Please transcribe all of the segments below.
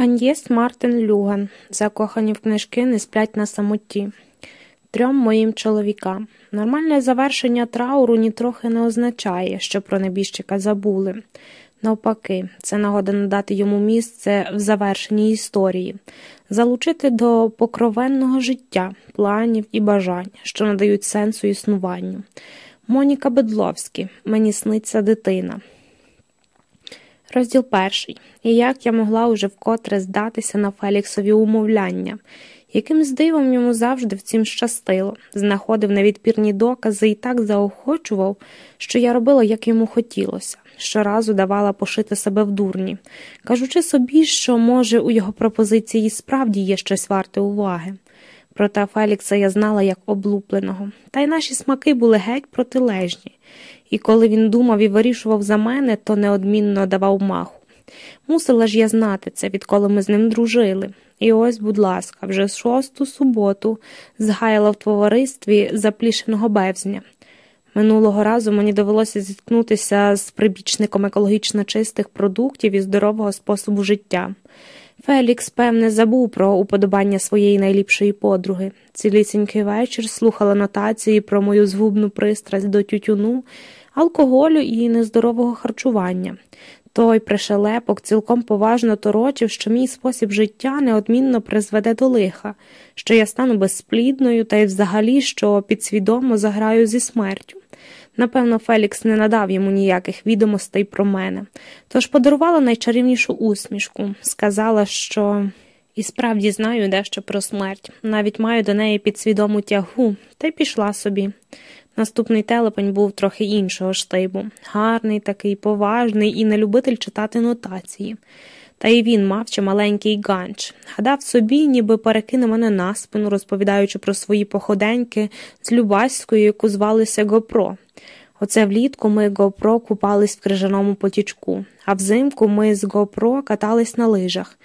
Ан'єс Мартин Люган, закохані в книжки, не сплять на самоті. Трьом моїм чоловікам. Нормальне завершення трауру нітрохи не означає, що про небіжчика забули. Навпаки, це нагода надати йому місце в завершеній історії, залучити до покровенного життя, планів і бажань, що надають сенсу існуванню. Моніка Бедловський, мені сниться дитина. Розділ перший. І як я могла уже вкотре здатися на Феліксові умовляння, яким дивом йому завжди в цім щастило, знаходив невідпірні докази і так заохочував, що я робила, як йому хотілося, щоразу давала пошити себе в дурні, кажучи собі, що, може, у його пропозиції справді є щось варте уваги. Проте Фелікса я знала як облупленого, та й наші смаки були геть протилежні і коли він думав і вирішував за мене, то неодмінно давав маху. Мусила ж я знати це, відколи ми з ним дружили. І ось, будь ласка, вже шосту суботу згаяла в товаристві заплішеного бевзня. Минулого разу мені довелося зіткнутися з прибічником екологічно чистих продуктів і здорового способу життя. Фелікс, певне, забув про уподобання своєї найліпшої подруги. Цілісінький вечір слухала нотації про мою згубну пристрасть до тютюну алкоголю і нездорового харчування. Той пришелепок цілком поважно торочив, що мій спосіб життя неодмінно призведе до лиха, що я стану безплідною та й взагалі що підсвідомо заграю зі смертю. Напевно, Фелікс не надав йому ніяких відомостей про мене, тож подарувала найчарівнішу усмішку, сказала, що і справді знаю дещо про смерть, навіть маю до неї підсвідому тягу, та й пішла собі. Наступний телепень був трохи іншого штибу, гарний, такий поважний і не любитель читати нотації. Та й він мав чималенький ганч, гадав собі, ніби перекине мене на спину, розповідаючи про свої походеньки з Любаською, яку звалися Гопро. Оце влітку ми Гопро купались в крижаному потічку, а взимку ми з Гопро катались на лижах.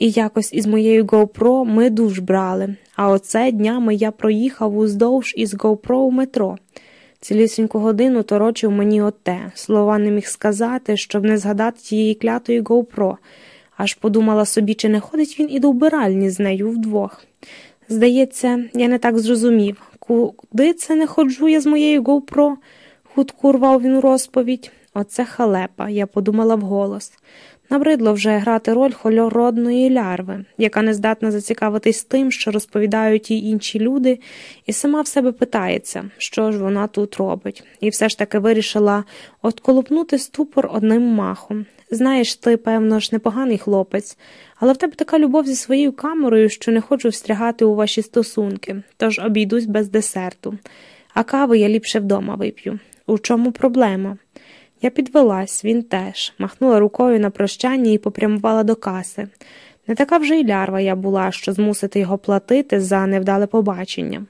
І якось із моєю GoPro ми душ брали, а оце днями я проїхав уздовж із GoPro у метро. Цілісіньку годину торочив мені оте, слова не міг сказати, щоб не згадати тієї клятої GoPro. Аж подумала собі, чи не ходить він і до вбиральні з нею вдвох. Здається, я не так зрозумів, куди це не ходжу я з моєю GoPro? хутко рвав він розповідь. Оце халепа, я подумала вголос. Набридло вже грати роль хольородної лярви, яка не здатна зацікавитись тим, що розповідають їй інші люди, і сама в себе питається, що ж вона тут робить, і все ж таки вирішила отколупнути ступор одним махом. Знаєш, ти, певно ж, непоганий хлопець, але в тебе така любов зі своєю камерою, що не хочу встрягати у ваші стосунки, тож обійдусь без десерту. А кави я ліпше вдома вип'ю. У чому проблема? Я підвелась, він теж, махнула рукою на прощання і попрямувала до каси. Не така вже й лярва я була, що змусити його платити за невдале побачення.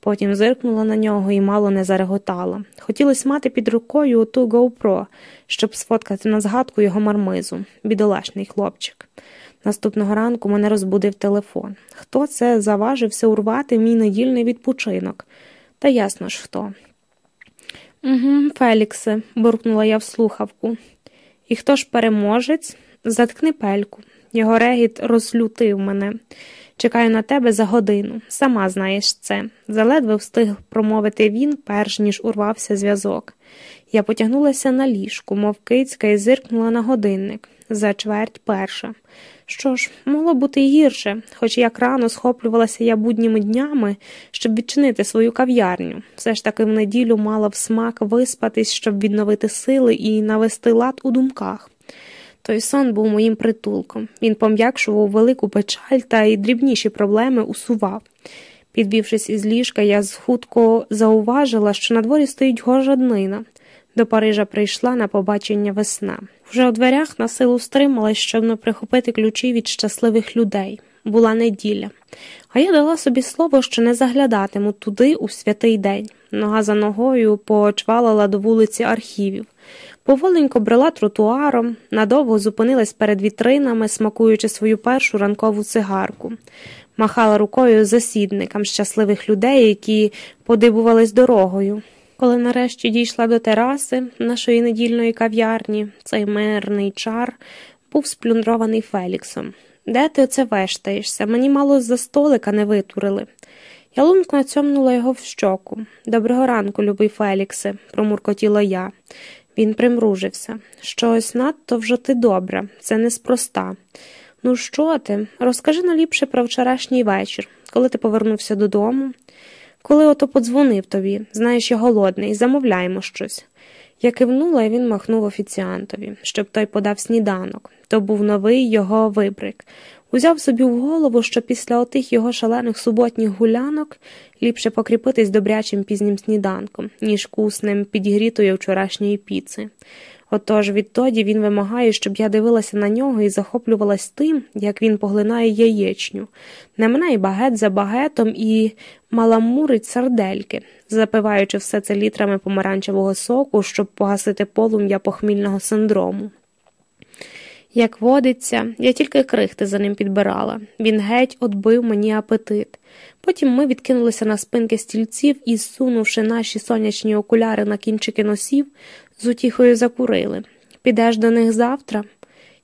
Потім зиркнула на нього і мало не зареготала. Хотілося мати під рукою ту GoPro, щоб сфоткати на згадку його мармизу, бідолашний хлопчик. Наступного ранку мене розбудив телефон. Хто це заважився урвати мій недільний відпочинок? Та ясно ж хто. Угу, Феліксе, буркнула я в слухавку. І хто ж переможець? Заткни пельку. Його регіт розлютив мене. Чекаю на тебе за годину. Сама знаєш це. Заледве встиг промовити він, перш ніж урвався зв'язок. Я потягнулася на ліжку, мов кицька, і зиркнула на годинник за чверть перша. Що ж, могло бути й гірше, хоч як рано схоплювалася я будніми днями, щоб відчинити свою кав'ярню. Все ж таки в неділю мала в смак виспатись, щоб відновити сили і навести лад у думках. Той сон був моїм притулком. Він пом'якшував велику печаль та й дрібніші проблеми усував. Підвівшись із ліжка, я хутко зауважила, що на дворі стоїть гожа днина. До Парижа прийшла на побачення весна. Вже у дверях на силу стрималась, щоб не прихопити ключі від щасливих людей. Була неділя. А я дала собі слово, що не заглядатиму туди у святий день. Нога за ногою почвалила до вулиці архівів. Поволенько брела тротуаром, надовго зупинилась перед вітринами, смакуючи свою першу ранкову цигарку. Махала рукою засідникам щасливих людей, які подибувались дорогою. Коли нарешті дійшла до тераси нашої недільної кав'ярні, цей мирний чар був сплюндрований Феліксом. Де ти оце вештаєшся? Мені мало за столика не витурили. Я лунко цьомнула його в щоку. Доброго ранку, любий Феліксе, промуркотіла я. Він примружився. Щось надто вже ти добре, це неспроста. Ну, що ти? Розкажи наліпше про вчорашній вечір, коли ти повернувся додому. Коли ото подзвонив тобі, знаєш, я голодний, замовляємо щось. Я кивнула, і він махнув офіціантові, щоб той подав сніданок. То був новий його вибрик. Узяв собі в голову, що після отих його шалених суботніх гулянок ліпше покріпитись добрячим пізнім сніданком, ніж куснем підігрітої вчорашньої піци. Отож відтоді він вимагає, щоб я дивилася на нього і захоплювалась тим, як він поглинає яєчню, не минає багет за багетом і маламурить сардельки, запиваючи все це літрами помаранчевого соку, щоб погасити полум'я похмільного синдрому. Як водиться, я тільки крихти за ним підбирала. Він геть отбив мені апетит. Потім ми відкинулися на спинки стільців і, зсунувши наші сонячні окуляри на кінчики носів, з утіхою закурили. Підеш до них завтра?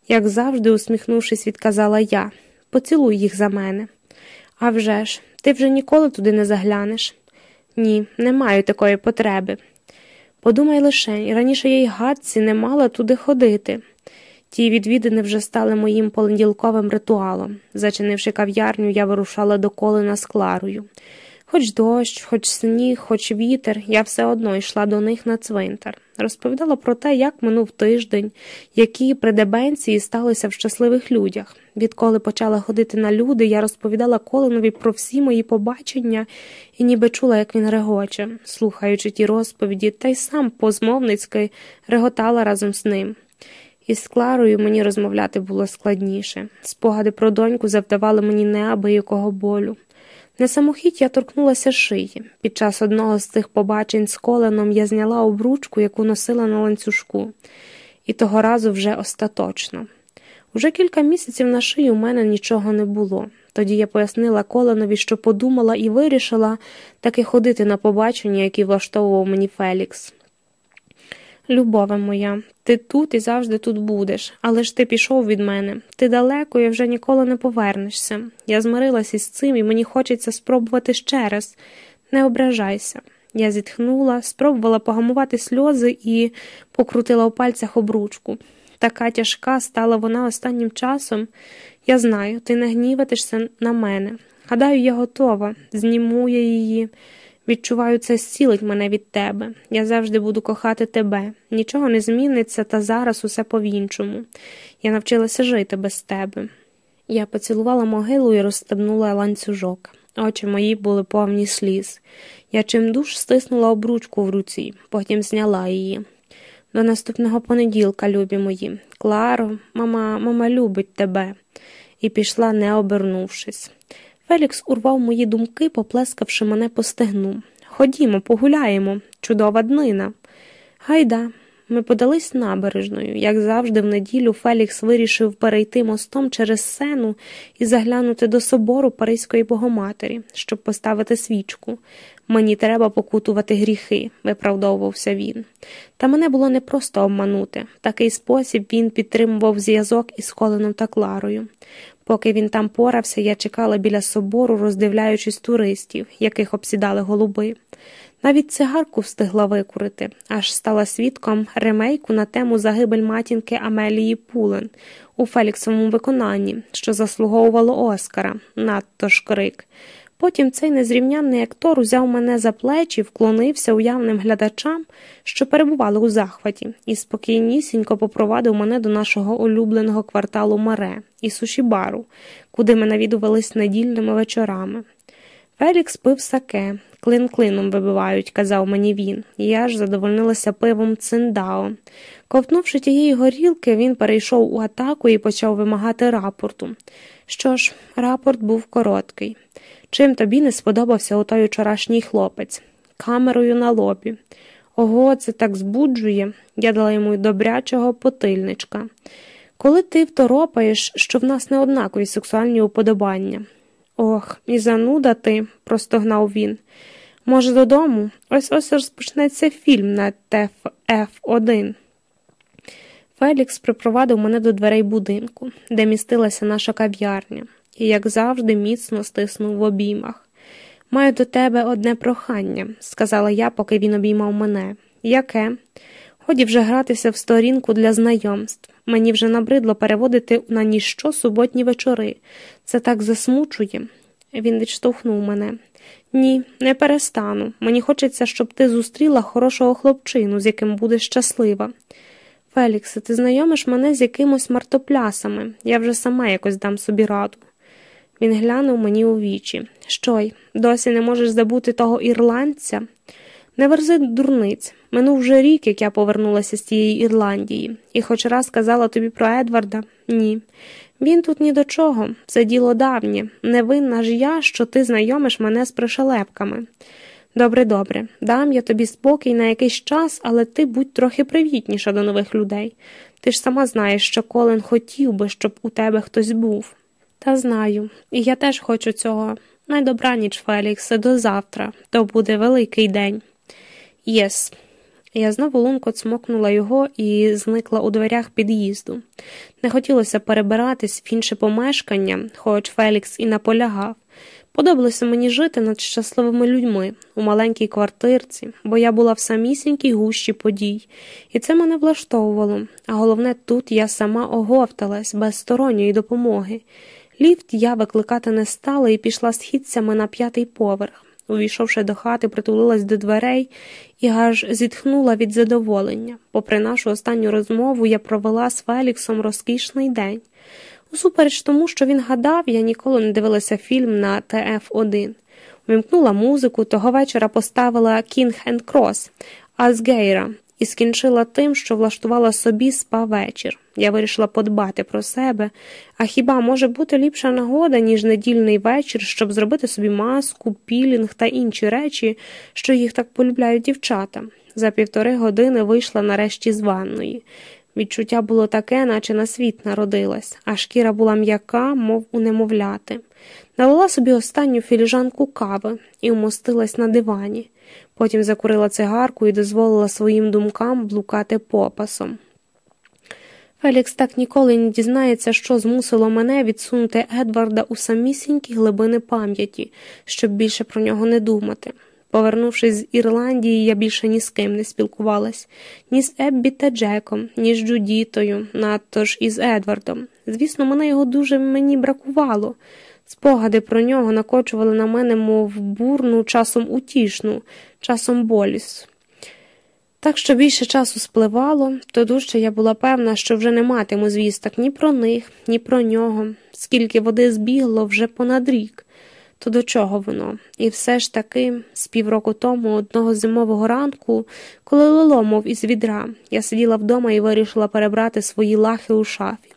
Як завжди, усміхнувшись, відказала я. Поцілуй їх за мене. «А вже ж, ти вже ніколи туди не заглянеш? Ні, не маю такої потреби. Подумай лише, раніше я й гадці не мала туди ходити. Ті відвідини вже стали моїм понеділковим ритуалом. Зачинивши кав'ярню, я вирушала до колина з Кларою. Хоч дощ, хоч сніг, хоч вітер, я все одно йшла до них на цвинтар. Розповідала про те, як минув тиждень, які придебенції сталися в щасливих людях. Відколи почала ходити на люди, я розповідала Колинові про всі мої побачення і ніби чула, як він регоче, слухаючи ті розповіді, та й сам позмовницьки реготала разом з ним. Із Кларою мені розмовляти було складніше. Спогади про доньку завдавали мені неабиякого болю. На самохід я торкнулася шиї. Під час одного з цих побачень з коленом я зняла обручку, яку носила на ланцюжку, і того разу вже остаточно. Уже кілька місяців на шиї у мене нічого не було. Тоді я пояснила Коленові, що подумала і вирішила таки ходити на побачення, які влаштовував мені Фелікс. Любове моя, ти тут і завжди тут будеш, але ж ти пішов від мене. Ти далеко і вже ніколи не повернешся. Я змирилась із цим, і мені хочеться спробувати ще раз. Не ображайся. Я зітхнула, спробувала погамувати сльози і покрутила у пальцях обручку. Така тяжка стала вона останнім часом. Я знаю, ти не гніватишся на мене. Гадаю, я готова, зніму я її. Відчуваю, це зцілить мене від тебе. Я завжди буду кохати тебе. Нічого не зміниться, та зараз усе по-іншому. Я навчилася жити без тебе. Я поцілувала могилу і розстебнула ланцюжок. Очі мої були повні сліз. Я чимдуж стиснула обручку в руці, потім зняла її. До наступного понеділка, любі мої. Кларо, мама, мама любить тебе, і пішла, не обернувшись. Фелікс урвав мої думки, поплескавши мене по стегну. Ходімо, погуляємо, чудова днина. Гайда. Ми подались набережною. Як завжди, в неділю Фелікс вирішив перейти мостом через сену і заглянути до собору Паризької Богоматері, щоб поставити свічку. Мені треба покутувати гріхи, виправдовувався він. Та мене було не просто обманути. В такий спосіб він підтримував зв'язок із Колином та Кларою. Поки він там порався, я чекала біля собору, роздивляючись туристів, яких обсідали голуби. Навіть цигарку встигла викурити, аж стала свідком ремейку на тему загибель матінки Амелії Пулен у Феліксовому виконанні, що заслуговувало Оскара, надто ж крик. Потім цей незрівнянний актор узяв мене за плечі, вклонився уявним глядачам, що перебували у захваті, і спокійнісінько попровадив мене до нашого улюбленого кварталу Маре і сушібару, куди ми навідувались недільними вечорами. Фелікс пив саке, клин клином вибивають, казав мені він, і я ж задовольнилася пивом циндао. Ковтнувши тієї горілки, він перейшов у атаку і почав вимагати рапорту. Що ж, рапорт був короткий. Чим тобі не сподобався отой вчорашній хлопець? Камерою на лобі. Ого, це так збуджує. Я дала йому добрячого потильничка. Коли ти второпаєш, що в нас не однакові сексуальні уподобання. Ох, і зануда ти, простогнав він. Може, додому? Ось ось розпочнеться фільм на ТФ1. Фелікс припровадив мене до дверей будинку, де містилася наша кав'ярня, і, як завжди, міцно стиснув в обіймах. Маю до тебе одне прохання, сказала я, поки він обіймав мене. Яке? Годі вже гратися в сторінку для знайомств. Мені вже набридло переводити на ніщо суботні вечори. Це так засмучує. Він відштовхнув мене. Ні, не перестану. Мені хочеться, щоб ти зустріла хорошого хлопчину, з яким будеш щаслива. Феліксе, ти знайомиш мене з якимось мартоплясами. Я вже сама якось дам собі раду. Він глянув мені у вічі. Що й, досі не можеш забути того ірландця? Не верзи дурниць. Минув вже рік, як я повернулася з тієї Ірландії, і хоч раз казала тобі про Едварда ні. Він тут ні до чого, це діло давнє. Не винна ж я, що ти знайомиш мене з пришелепками. Добре, добре, дам я тобі спокій на якийсь час, але ти будь трохи привітніша до нових людей. Ти ж сама знаєш, що Колен хотів би, щоб у тебе хтось був. Та знаю, і я теж хочу цього. Найдобраніч, Феліксе, до завтра, то буде великий день. Yes. Я знову лунко цмокнула його і зникла у дверях під'їзду. Не хотілося перебиратись в інше помешкання, хоч Фелікс і наполягав. Подобалося мені жити над щасливими людьми у маленькій квартирці, бо я була в самісінькій гущі подій, і це мене влаштовувало, а головне, тут я сама оговталась без сторонньої допомоги. Ліфт я викликати не стала і пішла східцями на п'ятий поверх. Увійшовши до хати, притулилась до дверей і аж зітхнула від задоволення. Попри нашу останню розмову, я провела з Феліксом розкішний день. Усупереч тому, що він гадав, я ніколи не дивилася фільм на ТФ1. Вимкнула музику, того вечора поставила Кінг енд Крос Азгейра і скінчила тим, що влаштувала собі спа вечір. Я вирішила подбати про себе, а хіба може бути ліпша нагода, ніж недільний вечір, щоб зробити собі маску, пілінг та інші речі, що їх так полюбляють дівчата. За півтори години вийшла нарешті з ванної. Відчуття було таке, наче на світ народилась, а шкіра була м'яка, мов у немовляти. Налила собі останню філіжанку кави і вмостилась на дивані. Потім закурила цигарку і дозволила своїм думкам блукати попасом. Фелікс так ніколи не дізнається, що змусило мене відсунути Едварда у самісінькі глибини пам'яті, щоб більше про нього не думати. Повернувшись з Ірландії, я більше ні з ким не спілкувалась, ні з Еббі та Джеком, ні з Джудітою, надто ж із Едвардом. Звісно, мене його дуже мені бракувало. Спогади про нього накочували на мене, мов бурну, часом утішну, часом боліс. Так що більше часу спливало, то дужче я була певна, що вже не матиму звісток ні про них, ні про нього, скільки води збігло вже понад рік. То до чого воно? І все ж таки, з півроку тому, одного зимового ранку, коли лило, мов із відра, я сиділа вдома і вирішила перебрати свої лахи у шафі.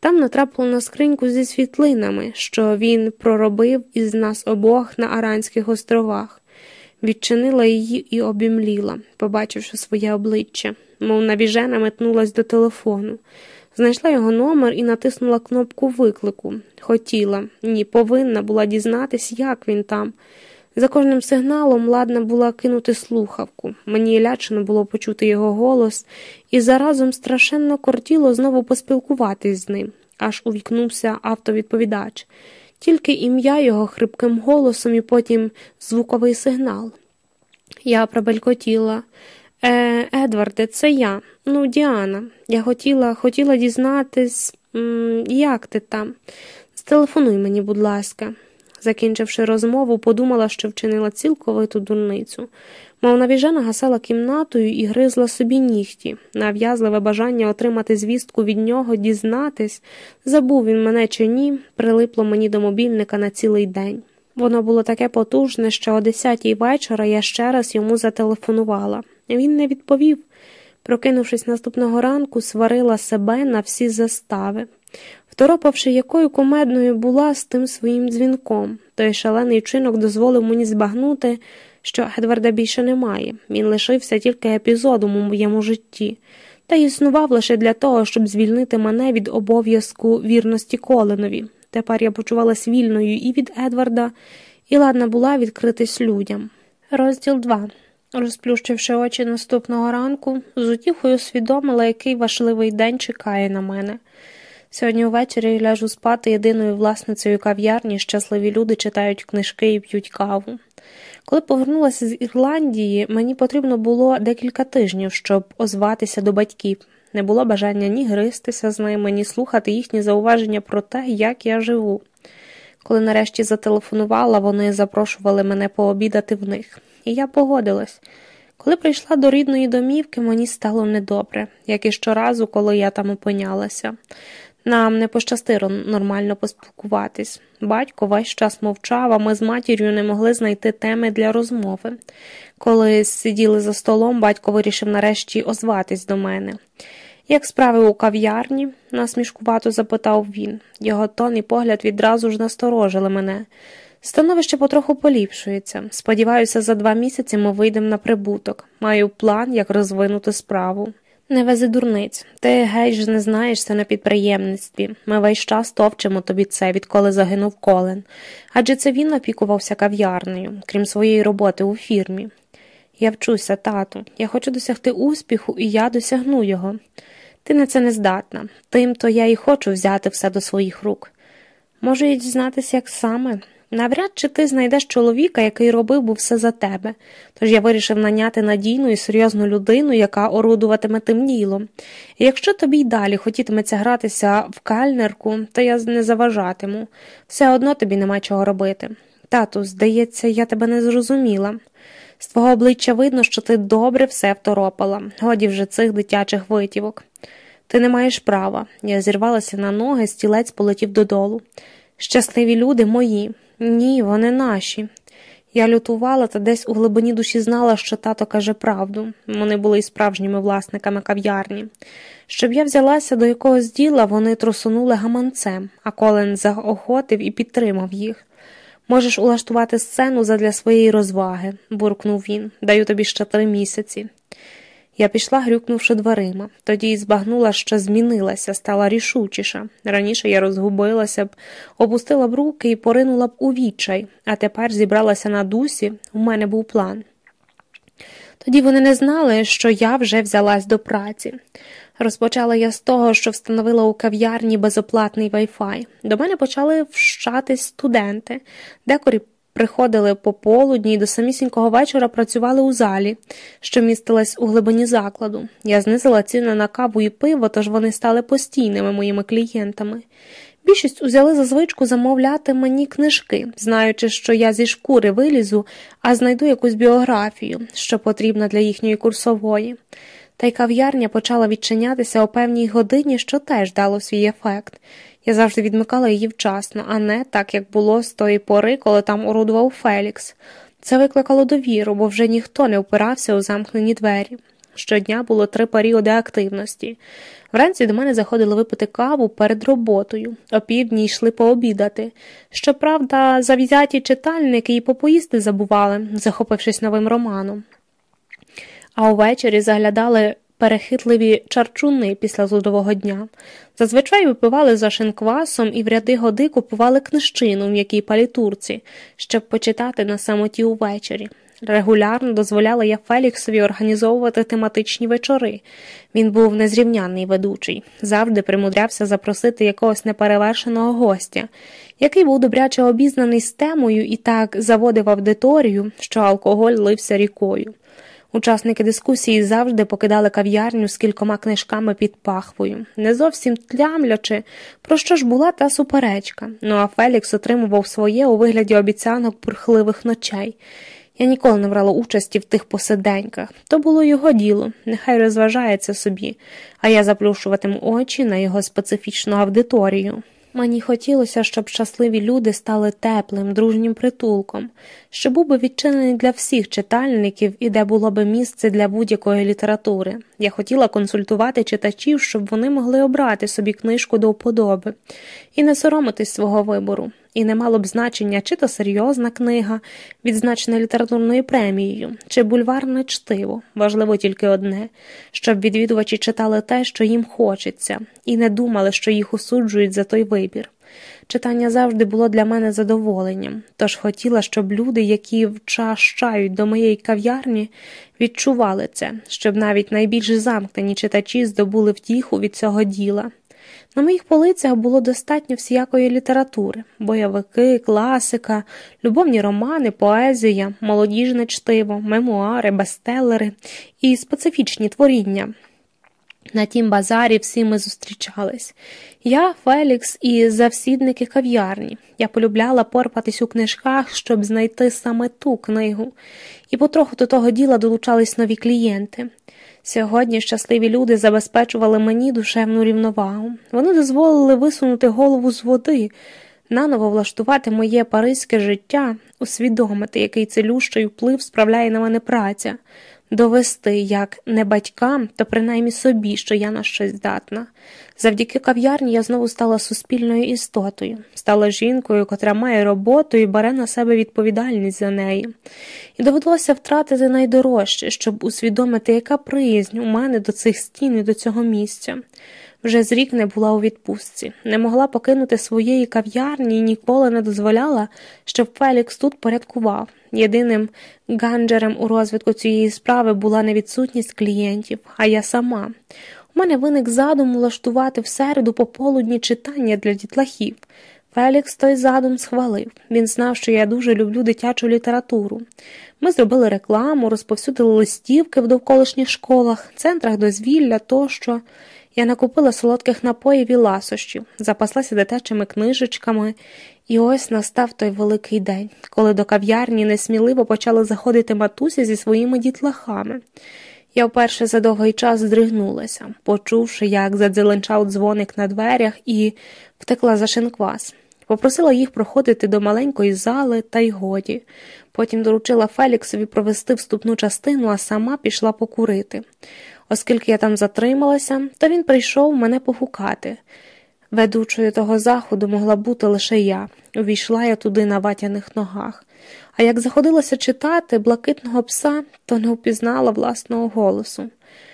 Там натрапило на скриньку зі світлинами, що він проробив із нас обох на Аранських островах. Відчинила її і обімліла, побачивши своє обличчя, мов навіжена метнулась до телефону. Знайшла його номер і натиснула кнопку виклику. Хотіла, ні, повинна була дізнатись, як він там. За кожним сигналом ладна була кинути слухавку. Мені лячно було почути його голос, і заразом страшенно кортіло знову поспілкуватись з ним, аж увікнувся автовідповідач. Тільки ім'я його хрипким голосом і потім звуковий сигнал. Я пробелькотіла. Е, Едварде, це я, ну, Діана. Я хотіла хотіла дізнатись, як ти там. Стелефонуй мені, будь ласка. Закінчивши розмову, подумала, що вчинила цілковиту дурницю. Мов навіжена гасала кімнатою і гризла собі нігті, нав'язливе бажання отримати звістку від нього, дізнатись, забув він мене чи ні, прилипло мені до мобільника на цілий день. Воно було таке потужне, що о десятій вечора я ще раз йому зателефонувала. Він не відповів. Прокинувшись наступного ранку, сварила себе на всі застави, второпавши, якою кумедною була з тим своїм дзвінком. Той шалений вчинок дозволив мені збагнути, що Едварда більше немає. Він лишився тільки епізодом у моєму житті, та існував лише для того, щоб звільнити мене від обов'язку вірності Коленові. Тепер я почувалася вільною і від Едварда, і ладна була відкритись людям. Розділ 2. Розплющивши очі наступного ранку, з утіхою усвідомила, який важливий день чекає на мене. Сьогодні ввечері ляжу спати єдиною власницею кав'ярні, щасливі люди читають книжки і п'ють каву. Коли повернулася з Ірландії, мені потрібно було декілька тижнів, щоб озватися до батьків. Не було бажання ні гристися з ними, ні слухати їхні зауваження про те, як я живу. Коли нарешті зателефонувала, вони запрошували мене пообідати в них, і я погодилась. Коли прийшла до рідної домівки, мені стало недобре, як і щоразу, коли я там опинялася. Нам не пощастило нормально поспілкуватись. Батько весь час мовчав, а ми з матір'ю не могли знайти теми для розмови. Коли сиділи за столом, батько вирішив нарешті озватись до мене. Як справи у кав'ярні? насмішкувато запитав він. Його тон і погляд відразу ж насторожили мене. Становище потроху поліпшується. Сподіваюся, за два місяці ми вийдемо на прибуток. Маю план, як розвинути справу. Не вези дурниць, ти геть ж не знаєшся на підприємництві. Ми весь час товчимо тобі це, відколи загинув колен. Адже це він опікувався кав'ярнею, крім своєї роботи у фірмі. Я вчуся, тату, я хочу досягти успіху, і я досягну його. Ти на це не здатна, тим то я і хочу взяти все до своїх рук. Можу і дізнатися, як саме. Навряд чи ти знайдеш чоловіка, який робив би все за тебе, тож я вирішив наняти надійну і серйозну людину, яка орудуватиме тим ділом. І якщо тобі й далі хотітиметься гратися в кальнерку, то я не заважатиму. Все одно тобі нема чого робити. Тату, здається, я тебе не зрозуміла. З твого обличчя видно, що ти добре все второпала, годі вже цих дитячих витівок. Ти не маєш права. Я зірвалася на ноги, стілець полетів додолу. Щасливі люди мої. Ні, вони наші. Я лютувала та десь у глибині душі знала, що тато каже правду. Вони були і справжніми власниками кав'ярні. Щоб я взялася до якогось діла, вони трусунули гаманцем, а Колен заохотив і підтримав їх. Можеш улаштувати сцену задля своєї розваги, буркнув він. Даю тобі ще три місяці. Я пішла, грюкнувши дверима, тоді й збагнула, що змінилася, стала рішучіша. Раніше я розгубилася б, опустила б руки і поринула б у відчай, а тепер зібралася на дусі, у мене був план. Тоді вони не знали, що я вже взялась до праці. Розпочала я з того, що встановила у кав'ярні безоплатний вайфай. До мене почали вщатись студенти, декорі приходили по полудні і до самісінького вечора працювали у залі, що містилась у глибині закладу. Я знизила ціни на каву і пиво, тож вони стали постійними моїми клієнтами. Більшість узяли за звичку замовляти мені книжки, знаючи, що я зі шкури вилізу, а знайду якусь біографію, що потрібна для їхньої курсової. Та й кав'ярня почала відчинятися о певній годині, що теж дало свій ефект. Я завжди відмикала її вчасно, а не так, як було з тої пори, коли там орудував Фелікс. Це викликало довіру, бо вже ніхто не впирався у замкнені двері. Щодня було три періоди активності. Вранці до мене заходили випити каву перед роботою, опівдні йшли пообідати. Щоправда, завзяті читальники і попоїсти забували, захопившись новим романом. А увечері заглядали перехитливі чарчуни після зудового дня. Зазвичай випивали за шинквасом і в ряди годи купували книжчину в м'якій палітурці, щоб почитати на самоті увечері. Регулярно дозволяла я Феліксові організовувати тематичні вечори. Він був незрівнянний ведучий, завжди примудрявся запросити якогось неперевершеного гостя, який був добряче обізнаний з темою і так заводив аудиторію, що алкоголь лився рікою. Учасники дискусії завжди покидали кав'ярню з кількома книжками під пахвою, не зовсім тлямлячи, про що ж була та суперечка. Ну а Фелікс отримував своє у вигляді обіцянок бурхливих ночей. Я ніколи не брала участі в тих посиденьках. То було його діло, нехай розважається собі, а я заплющуватиму очі на його специфічну аудиторію. Мені хотілося, щоб щасливі люди стали теплим, дружнім притулком, що був би відчинений для всіх читальників і де було би місце для будь-якої літератури. Я хотіла консультувати читачів, щоб вони могли обрати собі книжку до вподоби і не соромитись свого вибору. І не мало б значення, чи то серйозна книга, відзначена літературною премією, чи бульварне чтиво. Важливо тільки одне, щоб відвідувачі читали те, що їм хочеться, і не думали, що їх осуджують за той вибір. Читання завжди було для мене задоволенням, тож хотіла, щоб люди, які вчащають до моєї кав'ярні, відчували це, щоб навіть найбільш замкнені читачі здобули втіху від цього діла. На моїх полицях було достатньо всіякої літератури бойовики, класика, любовні романи, поезія, молодіжне чтиво, мемуари, бестселери і специфічні творіння. На тім базарі всі ми зустрічались. Я, Фелікс і завсідники кав'ярні. Я полюбляла порпатись у книжках, щоб знайти саме ту книгу, і потроху до того діла долучались нові клієнти. Сьогодні щасливі люди забезпечували мені душевну рівновагу. Вони дозволили висунути голову з води, наново влаштувати моє паризьке життя, усвідомити, який целющий вплив справляє на мене праця довести як не батькам, то принаймні собі, що я на щось здатна. Завдяки кав'ярні я знову стала суспільною істотою, стала жінкою, котра має роботу і бере на себе відповідальність за неї. І довелося втратити найдорожче, щоб усвідомити, яка приязнь у мене до цих стін і до цього місця. Вже з рік не була у відпустці, не могла покинути своєї кав'ярні і ніколи не дозволяла, щоб Фелікс тут порядкував. Єдиним ганджером у розвитку цієї справи була не відсутність клієнтів, а я сама. У мене виник задум влаштувати в середу пополудні читання для дітлахів. Фелікс той задум схвалив. Він знав, що я дуже люблю дитячу літературу. Ми зробили рекламу, розповсюдили листівки в довколишніх школах, центрах дозвілля тощо. Я накупила солодких напоїв і ласощів, запаслася дитячими книжечками, і ось настав той великий день, коли до кав'ярні несміливо почали заходити матусі зі своїми дітлахами. Я вперше за довгий час здригнулася, почувши, як задзеленчав дзвоник на дверях, і втекла за шинквас. Попросила їх проходити до маленької зали, та й годі. Потім доручила Феліксові провести вступну частину, а сама пішла покурити. Оскільки я там затрималася, то він прийшов мене погукати. Ведучою того заходу могла бути лише я, увійшла я туди на ватяних ногах. А як заходилося читати блакитного пса, то не впізнала власного голосу,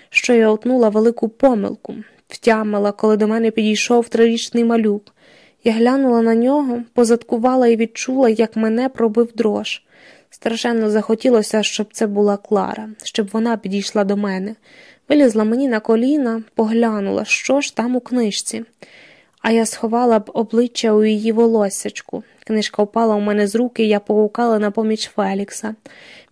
що я отнула велику помилку, втямила, коли до мене підійшов трирічний малюк. Я глянула на нього, позадкувала і відчула, як мене пробив дрож. Страшенно захотілося, щоб це була Клара, щоб вона підійшла до мене. Вилізла мені на коліна, поглянула, що ж там у книжці. А я сховала б обличчя у її волоссячку. Книжка впала у мене з руки, я погукала на поміч Фелікса.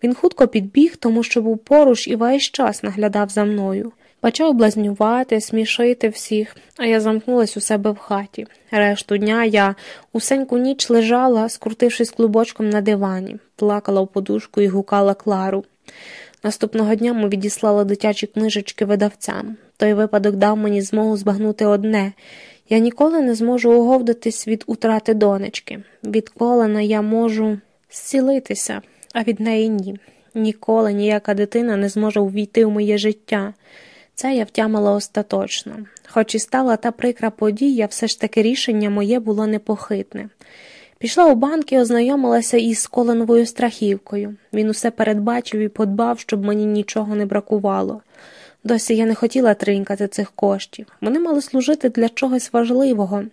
Він хутко підбіг, тому що був поруч і весь час наглядав за мною. Почав блазнювати, смішити всіх, а я замкнулась у себе в хаті. Решту дня я усеньку ніч лежала, скрутившись клубочком на дивані, плакала в подушку і гукала Клару. Наступного дня ми відіслали дитячі книжечки видавцям. Той випадок дав мені змогу збагнути одне я ніколи не зможу оговдатись від утрати донечки. Від колена я можу зцілитися, а від неї ні. Ніколи ніяка дитина не зможе увійти в моє життя. Це я втямила остаточно. Хоч і стала та прикра подія, все ж таки рішення моє було непохитне. Пішла у банк і ознайомилася із коленовою страхівкою. Він усе передбачив і подбав, щоб мені нічого не бракувало. Досі я не хотіла тринькати цих коштів. Вони мали служити для чогось важливого,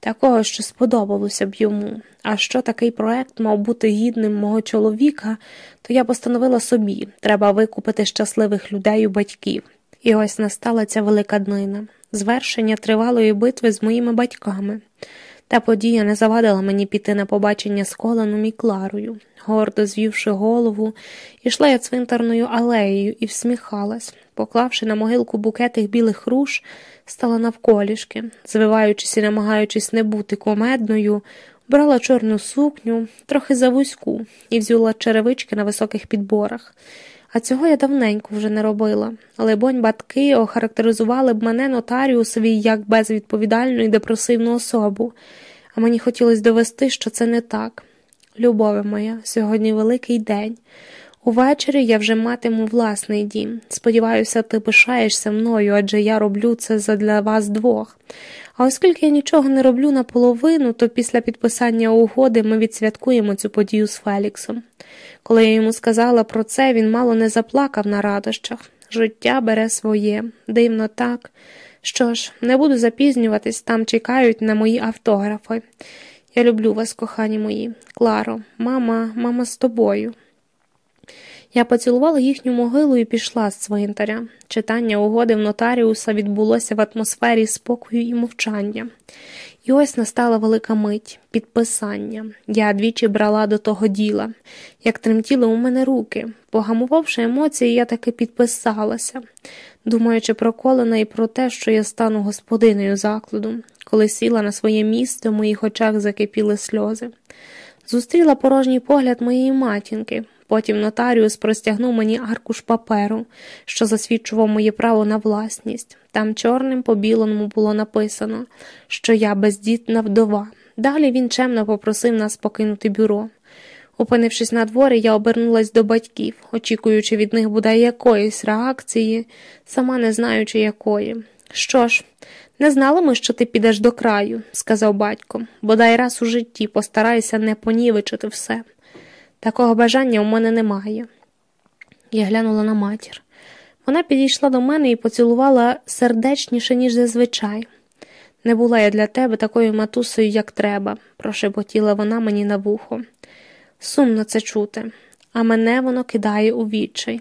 такого, що сподобалося б йому. А що такий проект мав бути гідним мого чоловіка, то я постановила собі треба викупити щасливих людей у батьків. І ось настала ця велика днина звершення тривалої битви з моїми батьками. Та подія не завадила мені піти на побачення з Коленом і Кларою. Гордо звівши голову, ішла я цвинтарною алеєю і всміхалась, поклавши на могилку букетих білих руш, стала навколішки, звиваючись і намагаючись не бути комедною, брала чорну сукню, трохи завузьку, і взяла черевички на високих підборах. А цього я давненько вже не робила. Либонь, батьки охарактеризували б мене нотаріусові як безвідповідальну і депресивну особу, а мені хотілося довести, що це не так. Любове моя, сьогодні великий день. Увечері я вже матиму власний дім. Сподіваюся, ти пишаєшся мною, адже я роблю це задля вас двох. А оскільки я нічого не роблю наполовину, то після підписання угоди ми відсвяткуємо цю подію з Феліксом. Коли я йому сказала про це, він мало не заплакав на радощах. Життя бере своє, дивно так, Що ж, не буду запізнюватись, там чекають на мої автографи. Я люблю вас, кохані мої. Кларо, мама, мама з тобою. Я поцілувала їхню могилу і пішла з цвинтаря. Читання угоди в нотаріуса відбулося в атмосфері спокою і мовчання. І ось настала велика мить підписання. Я двічі брала до того діла, як тремтіли у мене руки. Погамувавши емоції, я таки підписалася, думаючи про колена і про те, що я стану господинею закладу. Коли сіла на своє місце, в моїх очах закипіли сльози. Зустріла порожній погляд моєї матінки. Потім нотаріус простягнув мені аркуш паперу, що засвідчував моє право на власність. Там чорним по білому було написано, що я бездітна вдова. Далі він чемно попросив нас покинути бюро. Опинившись на дворі, я обернулась до батьків, очікуючи від них бодай якоїсь реакції, сама не знаючи якої. Що ж, не знали ми, що ти підеш до краю, сказав батько, бодай раз у житті постарайся не понівечити все. Такого бажання у мене немає. Я глянула на матір. Вона підійшла до мене і поцілувала сердечніше, ніж зазвичай. Не була я для тебе такою матусою, як треба, прошепотіла вона мені на вухо. Сумно це чути, а мене воно кидає у відчай.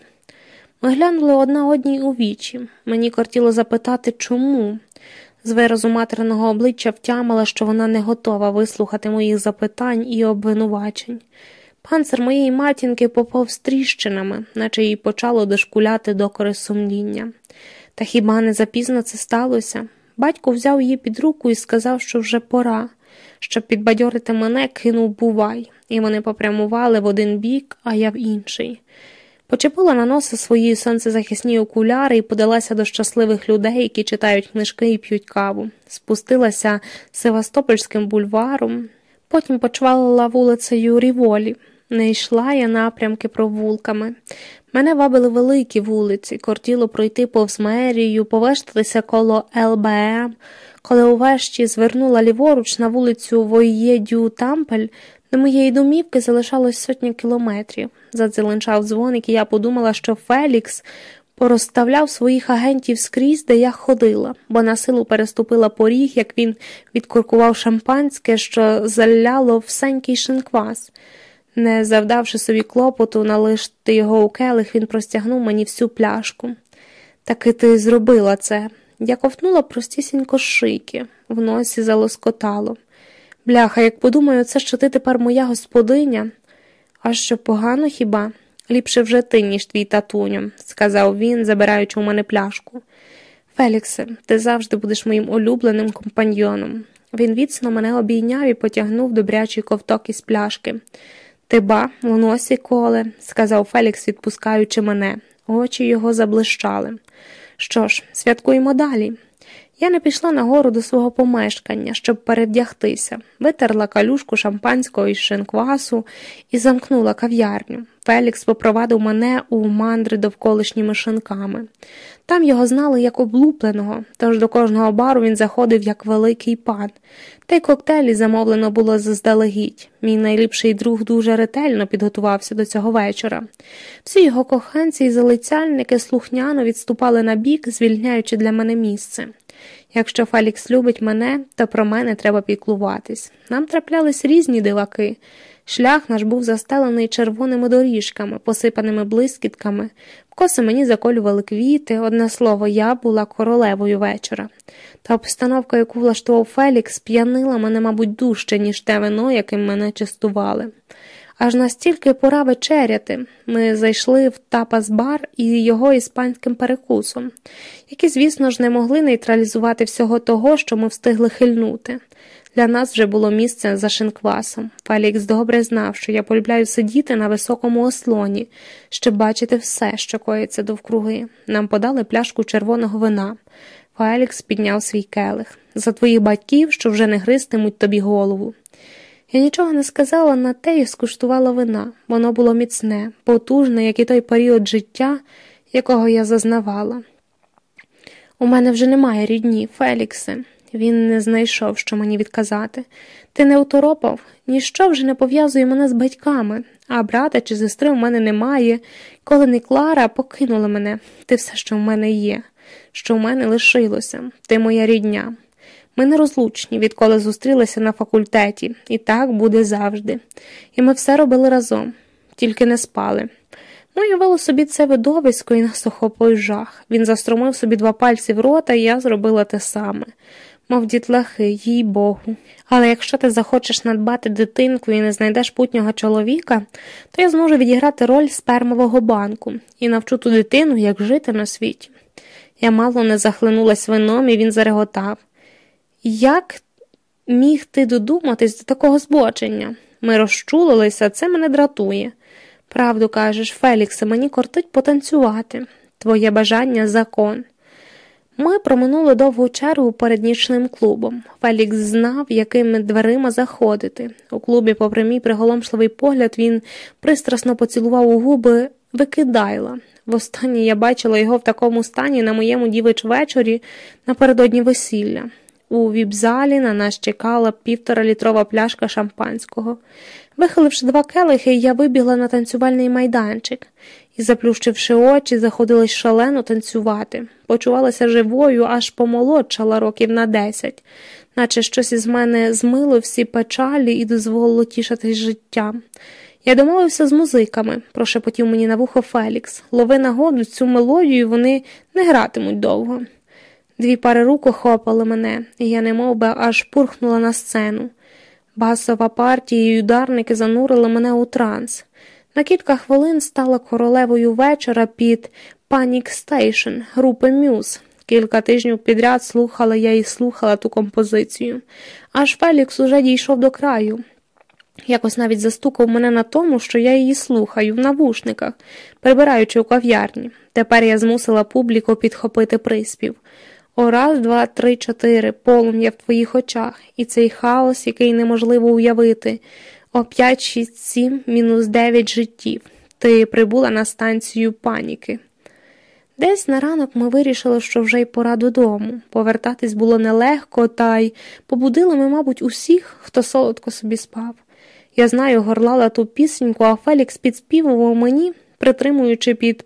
Ми глянули одна одній у вічі. Мені кортіло запитати, чому. З виразу материного обличчя втямила, що вона не готова вислухати моїх запитань і обвинувачень. Панцир моєї матінки поповз тріщинами, наче їй почало дошкуляти докори сумління. Та хіба не запізно це сталося? Батько взяв її під руку і сказав, що вже пора. Щоб підбадьорити мене, кинув бувай, і вони попрямували в один бік, а я в інший. Почепила на носа свої сонцезахисні окуляри і подалася до щасливих людей, які читають книжки і п'ють каву, спустилася Севастопольським бульваром, потім почвалила вулицею Ріволі. Не йшла я напрямки провулками. Мене вабили великі вулиці, кортіло пройти повз мерію, повештатися коло ЛБМ. Коли увещі звернула ліворуч на вулицю Войєдю Тампель, до моєї домівки залишалось сотні кілометрів. Задзеленчав дзвоник, і я подумала, що Фелікс порозставляв своїх агентів скрізь, де я ходила, бо на силу переступила поріг, як він відкуркував шампанське, що заляло всенький шинквас. Не завдавши собі клопоту налишити його у келих, він простягнув мені всю пляшку. Таки ти зробила це. Я ковтнула простісінько шийки, в носі залоскотало. Бляха, як подумаю, це що ти тепер моя господиня. А що погано хіба? Ліпше вже ти, ніж твій татуню, сказав він, забираючи у мене пляшку. Феліксе, ти завжди будеш моїм улюбленим компаньйоном. Він віцно мене обійняв і потягнув добрячий ковток із пляшки. Ти ба, у носі коле, сказав Фелікс, відпускаючи мене. Очі його заблищали. Що ж, святкуємо далі. Я не пішла нагору до свого помешкання, щоб перевдягтися, витерла калюшку шампанського із шинквасу і замкнула кав'ярню. Фелікс попровадив мене у мандри довколишніми шинками. Там його знали як облупленого, тож до кожного бару він заходив як великий пан. Та й коктейлі замовлено було заздалегідь. Мій найліпший друг дуже ретельно підготувався до цього вечора. Всі його коханці і залицяльники слухняно відступали на бік, звільняючи для мене місце. Якщо Фелікс любить мене, то про мене треба піклуватись. Нам траплялись різні диваки. Шлях наш був застелений червоними доріжками, посипаними блискітками, в коси мені заколювали квіти, одне слово, я була королевою вечора. Та обстановка, яку влаштував Фелікс, п'янила мене, мабуть, дужче, ніж те вино, яким мене частували. Аж настільки пора вечеряти. Ми зайшли в тапас-бар і його іспанським перекусом, які, звісно ж, не могли нейтралізувати всього того, що ми встигли хильнути. Для нас вже було місце за шинквасом. Фелікс добре знав, що я полюбляю сидіти на високому ослоні, щоб бачити все, що коїться довкруги. Нам подали пляшку червоного вина. Фелікс підняв свій келих за твоїх батьків, що вже не гристимуть тобі голову. Я нічого не сказала на те і скуштувала вина. Воно було міцне, потужне, як і той період життя, якого я зазнавала. У мене вже немає рідні, Феліксе. Він не знайшов, що мені відказати. Ти не уторопав, ніщо вже не пов'язує мене з батьками, а брата чи сестри у мене немає. Коли не Клара покинула мене, ти все, що в мене є. що в мене лишилося, ти моя рідня. Ми нерозлучні, відколи зустрілися на факультеті, і так буде завжди. І ми все робили разом, тільки не спали. Ми уявили собі це видовисько і нас охопив жах. Він застромив собі два пальці в рота, і я зробила те саме. Мов дітлахи, їй Богу. Але якщо ти захочеш надбати дитинку і не знайдеш путнього чоловіка, то я зможу відіграти роль спермового банку і навчу ту дитину, як жити на світі. Я мало не захлинулась вином, і він зареготав. Як міг ти додуматись до такого збочення? Ми розчулилися, це мене дратує. Правду кажеш, Феліксе, мені кортить потанцювати. Твоє бажання закон. Ми проминули довгу чергу перед нічним клубом. Фелікс знав, якими дверима заходити. У клубі, попри мій приголомшливий погляд, він пристрасно поцілував у губи викидайла. Востаннє я бачила його в такому стані на моєму дівич вечорі напередодні весілля. У віп-залі на нас чекала півтора літрова пляшка шампанського. Вихиливши два келихи, я вибігла на танцювальний майданчик і, заплющивши очі, заходилась шалено танцювати. Почувалася живою, аж помолодшала років на десять, наче щось із мене змило всі печалі і дозволило тішитись життям. Я домовився з музиками, прошепотів мені на вухо Фелікс. Лови нагоду цю мелодію, вони не гратимуть довго. Дві пари рук охопали мене, і я немов би аж пурхнула на сцену. Басова партія і ударники занурили мене у транс. На кілька хвилин стала королевою вечора під Panic Station групи Мюз. Кілька тижнів підряд слухала я і слухала ту композицію. Аж Фелікс уже дійшов до краю. Якось навіть застукав мене на тому, що я її слухаю в навушниках, прибираючи у кав'ярні. Тепер я змусила публіку підхопити приспів. О раз, два, три, чотири, полум'я в твоїх очах, і цей хаос, який неможливо уявити. О п'ять, шість, сім, мінус дев'ять життів. Ти прибула на станцію паніки. Десь на ранок ми вирішили, що вже й пора додому. Повертатись було нелегко, та й побудили ми, мабуть, усіх, хто солодко собі спав. Я знаю, горлала ту пісеньку, а Фелікс підспівував мені, притримуючи під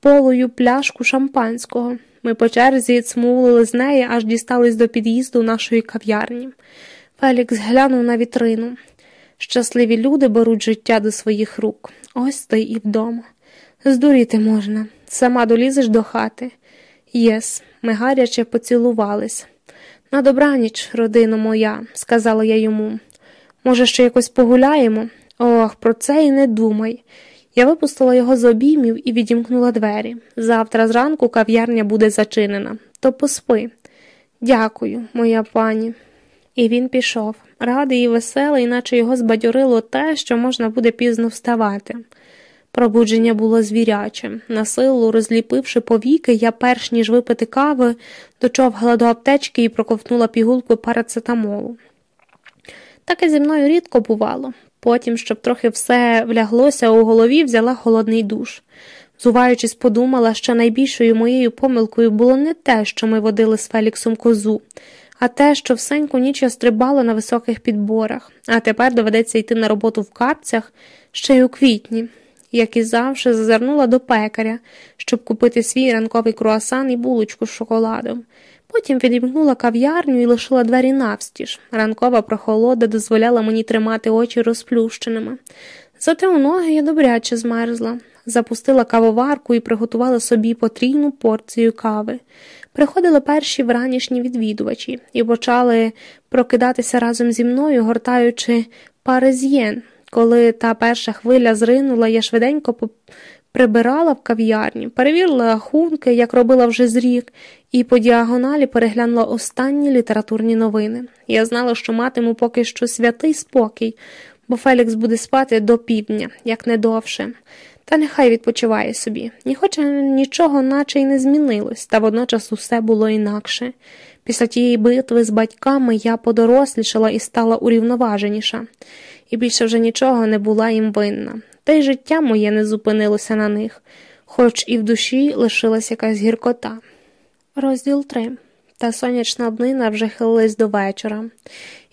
полою пляшку шампанського. Ми по черзі цмулили з неї, аж дістались до під'їзду нашої кав'ярні. Фелікс глянув на вітрину. Щасливі люди беруть життя до своїх рук. Ось ти і вдома. Здуріти можна. Сама долізеш до хати. Yes, ми гаряче поцілувались. На добраніч, родино моя, сказала я йому. Може, ще якось погуляємо? Ох, про це і не думай. Я випустила його з обіймів і відімкнула двері. Завтра зранку кав'ярня буде зачинена, то поспи. Дякую, моя пані. І він пішов, радий і веселий, наче його збадьорило те, що можна буде пізно вставати. Пробудження було звірячим. На силу, розліпивши повіки, я, перш ніж випити кави, дочовгала до аптечки і проковтнула пігулку парацетамолу. Таке зі мною рідко бувало. Потім, щоб трохи все вляглося у голові, взяла холодний душ. Зуваючись, подумала, що найбільшою моєю помилкою було не те, що ми водили з Феліксом козу, а те, що всеньку ніч я стрибала на високих підборах, а тепер доведеться йти на роботу в капцях ще й у квітні. Як і завжди, зазирнула до пекаря, щоб купити свій ранковий круасан і булочку з шоколадом. Потім відімкнула кав'ярню і лишила двері навстіж. Ранкова прохолода дозволяла мені тримати очі розплющеними. Зате у ноги я добряче змерзла. Запустила кавоварку і приготувала собі потрійну порцію кави. Приходили перші вранішні відвідувачі і почали прокидатися разом зі мною, гортаючи паризьєн. Коли та перша хвиля зринула, я швиденько прибирала в кав'ярні, перевірила рахунки, як робила вже з рік, і по діагоналі переглянула останні літературні новини. Я знала, що матиму поки що святий спокій, бо Фелікс буде спати до півдня, як не довше. Та нехай відпочиває собі. Ні хоча нічого, наче й не змінилось, та водночас усе було інакше. Після тієї битви з батьками я подорослішала і стала урівноваженіша, і більше вже нічого не була їм винна. Та й життя моє не зупинилося на них, хоч і в душі лишилась якась гіркота. Розділ 3. Та сонячна днина вже хилилась до вечора,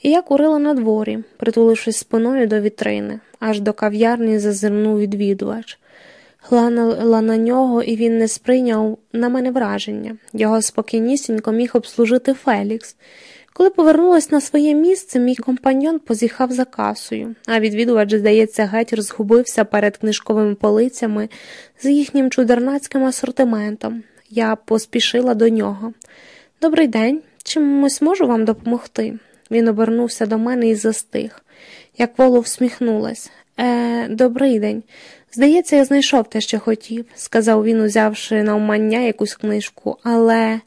і я курила на дворі, притулившись спиною до вітрини, аж до кав'ярні зазирнув відвідувач. Глянула на нього, і він не сприйняв на мене враження. Його спокійнісінько міг обслужити Фелікс. Коли повернулась на своє місце, мій компаньон позіхав за касою, а відвідувач, здається, геть розгубився перед книжковими полицями з їхнім чудернацьким асортиментом. Я поспішила до нього. Добрий день, чимось можу вам допомогти? Він обернувся до мене і застиг. Як воло всміхнулась. Е, добрий день. Здається, я знайшов те, що хотів, сказав він, узявши на умання якусь книжку, але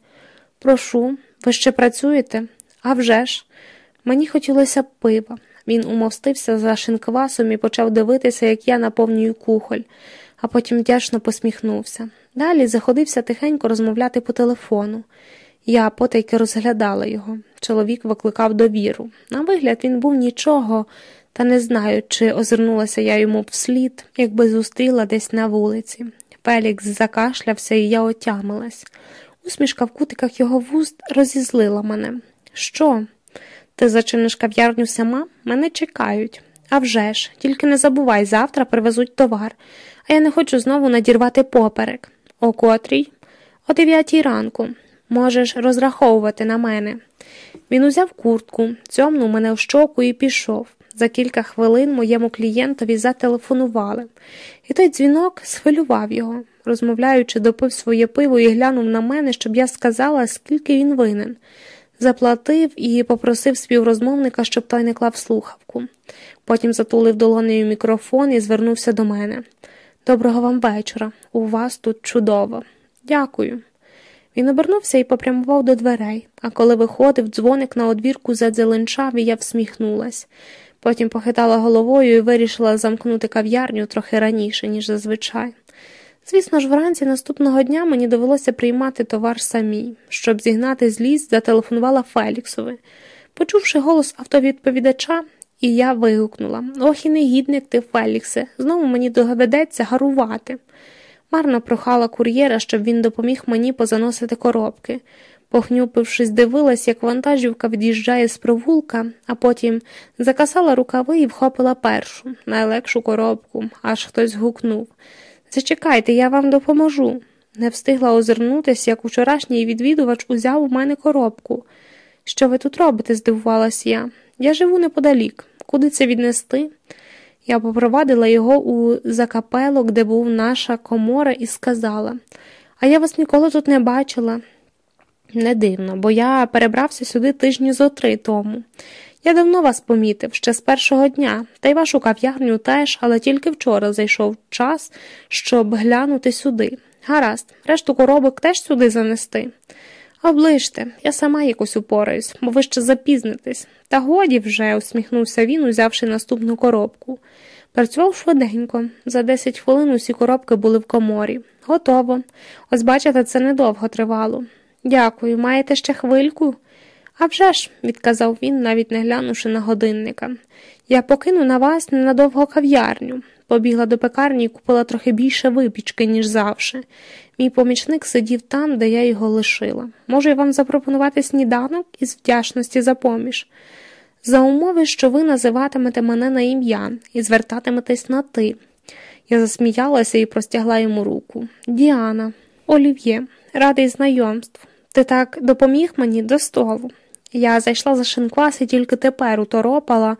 прошу, ви ще працюєте? «А вже ж!» Мені хотілося пива. Він умовстився за шинквасом і почав дивитися, як я наповнюю кухоль, а потім вдячно посміхнувся. Далі заходився тихенько розмовляти по телефону. Я потайки розглядала його. Чоловік викликав довіру. На вигляд він був нічого, та не знаю, чи озирнулася я йому вслід, якби зустріла десь на вулиці. Фелікс закашлявся, і я отямилась. Усмішка в кутиках його вуст розізлила мене. Що? Ти зачиниш кав'ярню сама? Мене чекають. «А вже ж, тільки не забувай, завтра привезуть товар, а я не хочу знову надірвати поперек. О котрій? О дев'ятій ранку. Можеш розраховувати на мене. Він узяв куртку, цьомнув мене в щоку і пішов. За кілька хвилин моєму клієнтові зателефонували, і той дзвінок схвилював його. Розмовляючи, допив своє пиво і глянув на мене, щоб я сказала, скільки він винен. Заплатив і попросив співрозмовника, щоб той не клав слухавку. Потім затулив долонею мікрофон і звернувся до мене. Доброго вам вечора. У вас тут чудово. Дякую. Він обернувся і попрямував до дверей, а коли виходив, дзвоник на одвірку задзеленчав, і я всміхнулась. Потім похитала головою і вирішила замкнути кав'ярню трохи раніше, ніж зазвичай. Звісно ж, вранці наступного дня мені довелося приймати товар самій. Щоб зігнати злість, зателефонувала Феліксові. Почувши голос автовідповідача, і я вигукнула Ох і негідник ти, Феліксе, знову мені доведеться гарувати. Марно прохала кур'єра, щоб він допоміг мені позаносити коробки. Похнюпившись, дивилась, як вантажівка від'їжджає з провулка, а потім закасала рукави і вхопила першу, найлегшу коробку, аж хтось гукнув Зачекайте, я вам допоможу. Не встигла озирнутися, як вчорашній відвідувач узяв у мене коробку. Що ви тут робите? здивувалась я. Я живу неподалік. Куди це віднести? Я попровадила його у закапелок, де був наша комора, і сказала А я вас ніколи тут не бачила. Не дивно, бо я перебрався сюди тижні зо три тому. Я давно вас помітив, ще з першого дня, та й вашу кав'ярню теж, але тільки вчора зайшов час, щоб глянути сюди. Гаразд, решту коробок теж сюди занести. Оближте, я сама якось упораюсь, бо ви ще запізнитесь. Та годі вже, усміхнувся він, узявши наступну коробку. Працював швиденько. За десять хвилин усі коробки були в коморі. Готово. Ось бачите, це недовго тривало. Дякую, маєте ще хвильку? «А вже ж», – відказав він, навіть не глянувши на годинника. Я покину на вас ненадовго кав'ярню. Побігла до пекарні і купила трохи більше випічки, ніж завше. Мій помічник сидів там, де я його лишила. Можу я вам запропонувати сніданок із вдячності за поміж. За умови, що ви називатимете мене на ім'я і звертатиметесь на ти. Я засміялася і простягла йому руку. Діана, Олів'є, радий знайомств. Ти так допоміг мені до столу. Я зайшла за шинквас і тільки тепер уторопала,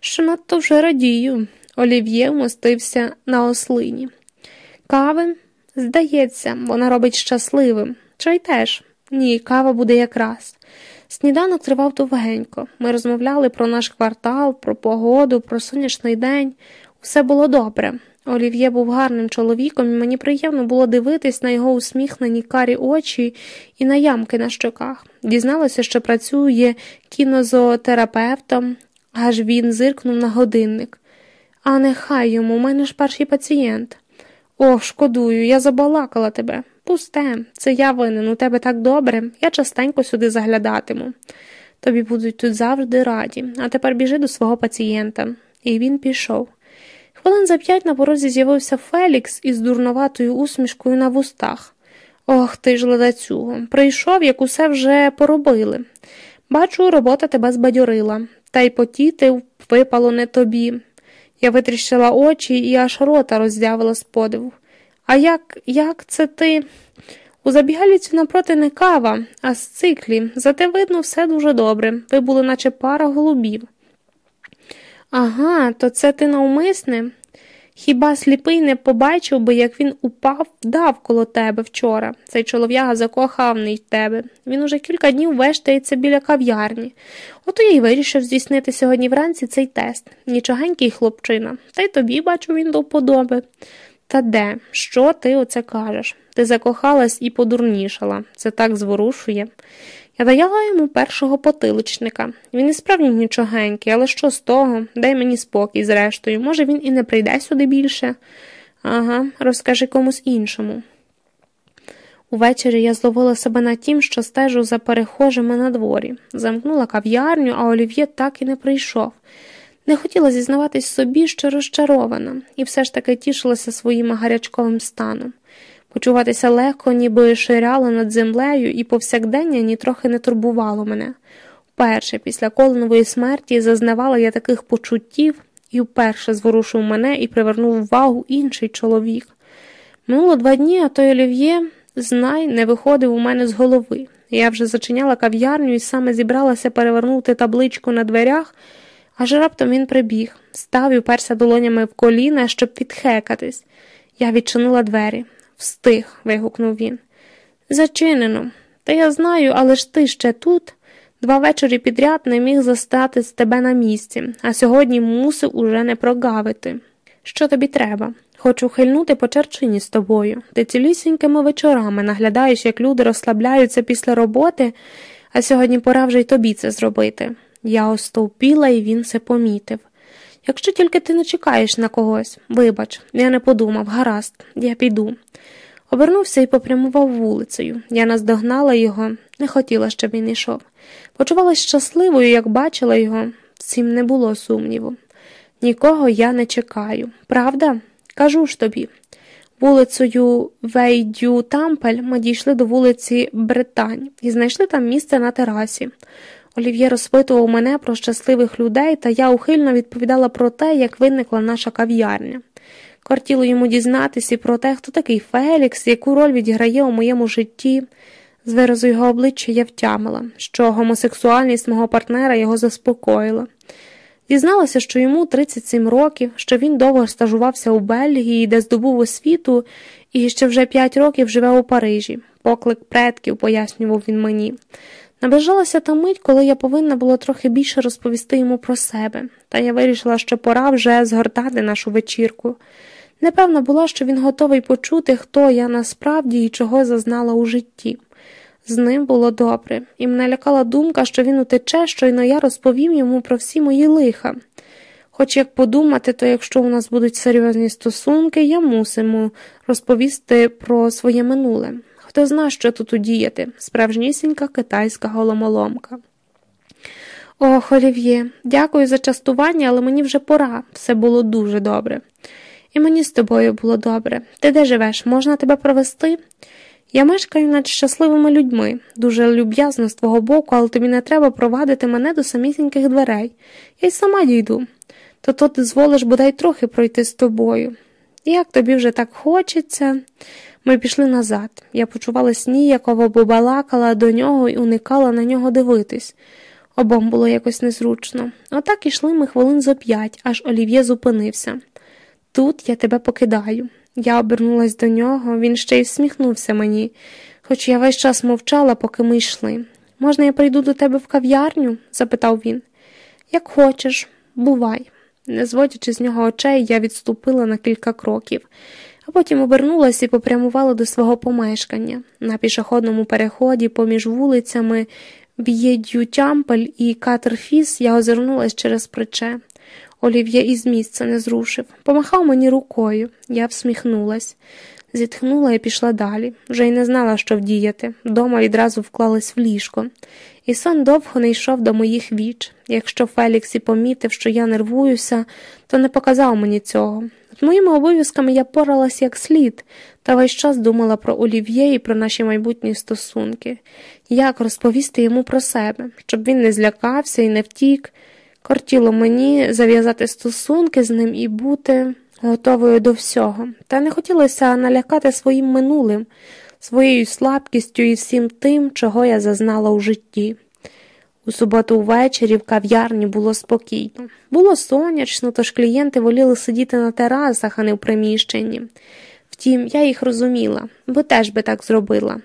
що надто вже радію. Олів'є вмостився на ослині. Кави, здається, вона робить щасливим. Чай теж. Ні, кава буде якраз. Сніданок тривав довгенько. Ми розмовляли про наш квартал, про погоду, про сонячний день. Усе було добре. Олів'є був гарним чоловіком, і мені приємно було дивитись на його усміхнені карі очі і на ямки на щоках. Дізналася, що працює кінозоотерапевтом, аж він зиркнув на годинник. А нехай йому, у мене ж перший пацієнт. Ох, шкодую, я забалакала тебе. Пусте, це я винен, у тебе так добре, я частенько сюди заглядатиму. Тобі будуть тут завжди раді, а тепер біжи до свого пацієнта. І він пішов. Хвилин за п'ять на порозі з'явився Фелікс із дурноватою усмішкою на вустах. Ох ти ж ледацюго. Прийшов, як усе вже поробили. Бачу, робота тебе збадьорила, та й потіти випало не тобі. Я витріщила очі і аж рота роздявила з подиву. А як як це ти? У забігаліці напроти не кава, а з циклі, зате видно все дуже добре. Ви були, наче пара голубів. Ага, то це ти навмисне? Хіба сліпий не побачив би, як він упав, дав коло тебе вчора. Цей чолов'яга закохавний в тебе. Він уже кілька днів вештається біля кав'ярні. Ото я й вирішив здійснити сьогодні вранці цей тест. Нічогенький хлопчина, та й тобі, бачу, він до вподоби. Та де? Що ти оце кажеш? Ти закохалась і подурнішала. Це так зворушує. Я дала йому першого потиличника. Він і справді нічогенький, але що з того? Дай мені спокій, зрештою. Може, він і не прийде сюди більше. Ага, розкажи комусь іншому. Увечері я зловила себе на тім, що стежу за перехожими на дворі. замкнула кав'ярню, а Олів'є так і не прийшов. Не хотіла зізнаватись собі, що розчарована, і все ж таки тішилася своїм гарячковим станом. Почуватися легко, ніби ширяло над землею, і повсякдення нітрохи не турбувало мене. Вперше після коленової смерті зазнавала я таких почуттів і вперше зворушив мене і привернув увагу інший чоловік. Минуло два дні, а той олів'є, знай, не виходив у мене з голови. Я вже зачиняла кав'ярню і саме зібралася перевернути табличку на дверях, аж раптом він прибіг, став і уперся долонями в коліна, щоб підхекатись. Я відчинила двері. Встиг. вигукнув він. Зачинено. Та я знаю, але ж ти ще тут. Два вечори підряд не міг застати з тебе на місці, а сьогодні мусив уже не прогавити. Що тобі треба? Хочу хильнути по черчині з тобою. Ти цілісінькими вечорами наглядаєш, як люди розслабляються після роботи, а сьогодні пора вже й тобі це зробити. Я остовпіла, і він це помітив. Якщо тільки ти не чекаєш на когось, вибач, я не подумав, гаразд, я піду. Обернувся і попрямував вулицею. Я наздогнала його, не хотіла, щоб він йшов. Почувалася щасливою, як бачила його, цим не було сумніву. Нікого я не чекаю. Правда? Кажу ж тобі. Вулицею Вейдю Тампель ми дійшли до вулиці Британь і знайшли там місце на терасі. Олів'є розпитував мене про щасливих людей, та я ухильно відповідала про те, як виникла наша кав'ярня. Кортіло йому дізнатися про те, хто такий Фелікс, яку роль відіграє у моєму житті. З виразу його обличчя я втямила, що гомосексуальність мого партнера його заспокоїла. Дізналася, що йому 37 років, що він довго стажувався у Бельгії, де здобув освіту, і ще вже 5 років живе у Парижі. Поклик предків, пояснював він мені. Наближалася та мить, коли я повинна була трохи більше розповісти йому про себе, та я вирішила, що пора вже згортати нашу вечірку. Непевна була, що він готовий почути, хто я насправді і чого зазнала у житті. З ним було добре, і мене лякала думка, що він утече, щойно я розповім йому про всі мої лиха. Хоч як подумати, то якщо у нас будуть серйозні стосунки, я мусиму розповісти про своє минуле. Хто зна, що тут удіяти, справжнісінька китайська голомоломка. Ох, Олів'є, дякую за частування, але мені вже пора, все було дуже добре. І мені з тобою було добре. Ти де живеш? Можна тебе провести? Я мешкаю над щасливими людьми, дуже люб'язно з твого боку, але тобі не треба провадити мене до самісіньких дверей. Я й сама дійду. То то дозволиш бодай трохи пройти з тобою. Як тобі вже так хочеться. Ми пішли назад. Я почувалась ніяково, бо балакала до нього і уникала на нього дивитись. Обом було якось незручно. Отак ішли ми хвилин зо п'ять, аж Олів'є зупинився. Тут я тебе покидаю. Я обернулась до нього, він ще й всміхнувся мені, хоч я весь час мовчала, поки ми йшли. Можна я прийду до тебе в кав'ярню? запитав він. Як хочеш, бувай. Не зводячи з нього очей, я відступила на кілька кроків а потім обернулася і попрямувала до свого помешкання. На пішохідному переході поміж вулицями Б'єд'ютямпель і Катерфіс я озирнулась через плече. Олів'є із місця не зрушив. Помахав мені рукою. Я всміхнулась. Зітхнула і пішла далі. Вже й не знала, що вдіяти. Дома відразу вклалась в ліжко. І сон довго не йшов до моїх віч. Якщо Фелікс і помітив, що я нервуюся, то не показав мені цього. З моїми обов'язками я поралась як слід, та весь час думала про Олів'є і про наші майбутні стосунки, як розповісти йому про себе, щоб він не злякався і не втік. Кортіло мені зав'язати стосунки з ним і бути. готовою до всього, та не хотілося налякати своїм минулим, своєю слабкістю і всім тим, чого я зазнала у житті. У суботу ввечері в кав'ярні було спокійно. Було сонячно, тож клієнти воліли сидіти на терасах, а не в приміщенні. Втім, я їх розуміла, бо теж би так зробила.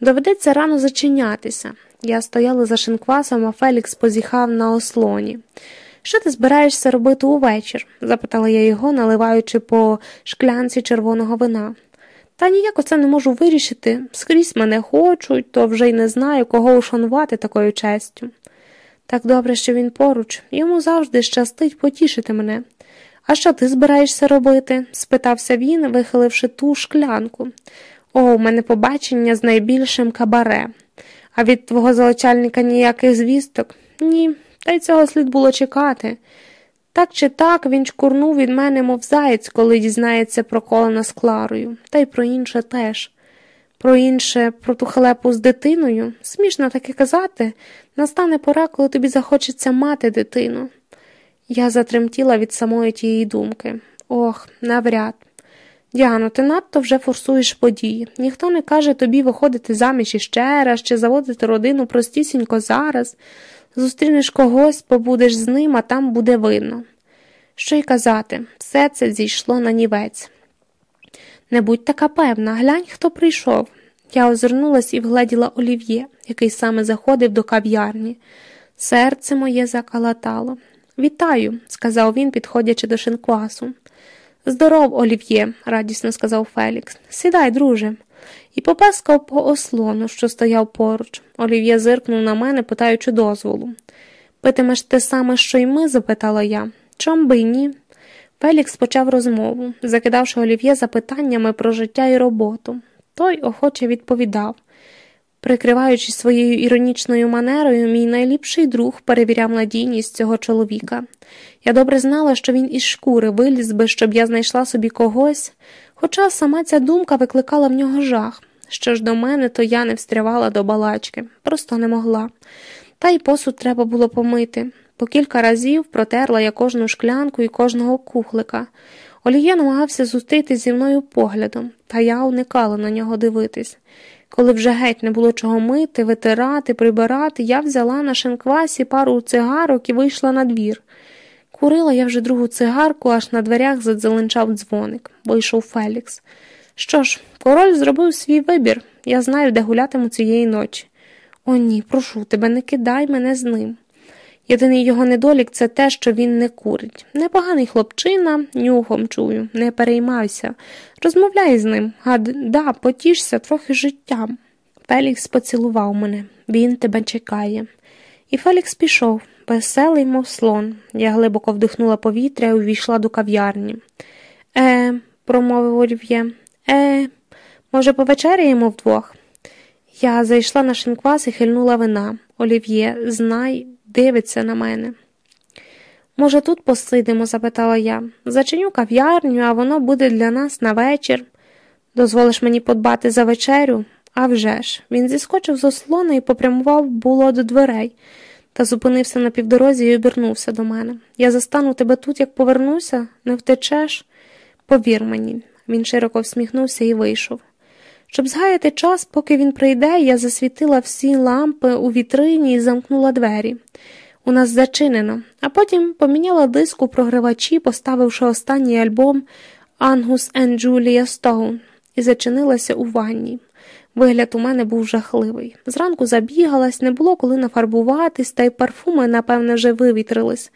Доведеться рано зачинятися. Я стояла за шинквасом, а Фелікс позіхав на ослоні. Що ти збираєшся робити увечір? запитала я його, наливаючи по шклянці червоного вина. Та ніяк оце не можу вирішити. Скрізь мене хочуть, то вже й не знаю, кого ушанувати такою честю. Так добре, що він поруч, йому завжди щастить потішити мене. А що ти збираєшся робити? спитався він, вихиливши ту шклянку. О, у мене побачення з найбільшим кабаре. А від твого залучальника ніяких звісток? Ні, та й цього слід було чекати. Так чи так він чкурнув від мене, мов заєць, коли дізнається про колена з Кларою, та й про інше теж. Про інше, про ту халепу з дитиною, смішно таке казати, настане пора, коли тобі захочеться мати дитину. Я затремтіла від самої тієї думки. Ох, навряд. Діано, ти надто вже форсуєш події. Ніхто не каже тобі виходити заміж іще раз чи заводити родину простісінько зараз. Зустрінеш когось, побудеш з ним, а там буде видно. Що й казати, все це зійшло на нівець. Не будь така певна, глянь, хто прийшов. Я озирнулась і вгледіла олів'є, який саме заходив до кав'ярні. Серце моє закалатало. Вітаю, сказав він, підходячи до шинквасу. Здоров, олів'є, радісно сказав Фелікс. Сідай, друже. І попескав по ослону, що стояв поруч. Олів'є зиркнув на мене, питаючи дозволу. Питимеш те саме, що й ми? запитала я. Чом би й ні? Фелікс почав розмову, закидавши олів'є запитаннями про життя і роботу. Той охоче відповідав. Прикриваючись своєю іронічною манерою, мій найліпший друг перевіряв надійність цього чоловіка. Я добре знала, що він із шкури виліз би, щоб я знайшла собі когось, хоча сама ця думка викликала в нього жах. Що ж до мене, то я не встрявала до балачки, просто не могла. Та й посуд треба було помити. По кілька разів протерла я кожну шклянку і кожного кухлика. Оліє намагався зустріти зі мною поглядом, та я уникала на нього дивитись. Коли вже геть не було чого мити, витирати, прибирати, я взяла на шинквасі пару цигарок і вийшла на двір. Курила я вже другу цигарку, аж на дверях задзеленчав дзвоник, вийшов Фелікс. Що ж, король зробив свій вибір. Я знаю, де гулятиму цієї ночі. О, ні, прошу тебе, не кидай мене з ним. Єдиний його недолік це те, що він не курить. Непоганий хлопчина, нюхом чую, не переймайся. Розмовляй з ним, гаразд, потішся трохи життям. Фелікс поцілував мене, він тебе чекає. І Фелікс пішов, веселий, мов слон. Я глибоко вдихнула повітря і увійшла до кав'ярні. Е, промовив Олів'є, е, може, повечеряємо вдвох? Я зайшла на шинквас і хильнула вина. Олів'є, знай, дивиться на мене. Може, тут посидимо? запитала я. Зачиню кав'ярню, а воно буде для нас на вечір. Дозволиш мені подбати за вечерю? А вже ж. Він зіскочив з ослона і попрямував було до дверей, та зупинився на півдорозі і обернувся до мене. Я застану тебе тут, як повернуся, не втечеш? Повір мені. Він широко всміхнувся і вийшов. Щоб згаяти час, поки він прийде, я засвітила всі лампи у вітрині і замкнула двері. У нас зачинено, а потім поміняла диск у програвачі, поставивши останній альбом Ангус and Джулія Стоун, і зачинилася у ванні. Вигляд у мене був жахливий. Зранку забігалась, не було коли нафарбуватись, та й парфуми, напевне, вже вивітрились.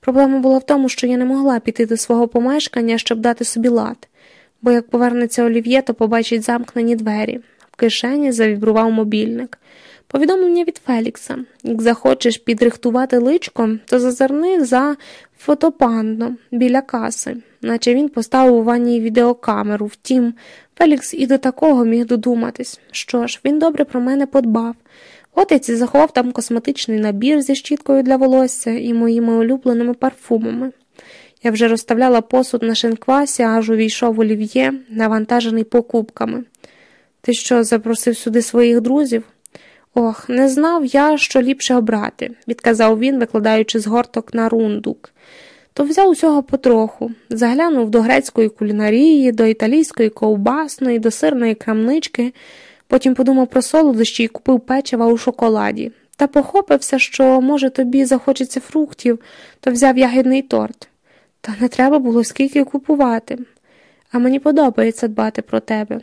Проблема була в тому, що я не могла піти до свого помешкання, щоб дати собі лад бо як повернеться Олів'є, то побачить замкнені двері. В кишені завібрував мобільник. Повідомлення від Фелікса як захочеш підрихтувати личко, то зазирни за фотопандо біля каси, наче він поставив у ванні відеокамеру. Втім, Фелікс і до такого міг додуматись. Що ж, він добре про мене подбав. Отець заховав там косметичний набір зі щіткою для волосся і моїми улюбленими парфумами. Я вже розставляла посуд на шинквасі, аж увійшов олів'є, навантажений покупками. Ти що, запросив сюди своїх друзів? Ох, не знав я, що ліпше обрати, відказав він, викладаючи згорток на рундук. то взяв усього потроху, заглянув до грецької кулінарії, до італійської ковбасної, до сирної крамнички, потім подумав про солодощі і купив печива у шоколаді. Та похопився, що, може, тобі захочеться фруктів, то взяв ягідний торт. Та не треба було скільки купувати. А мені подобається дбати про тебе.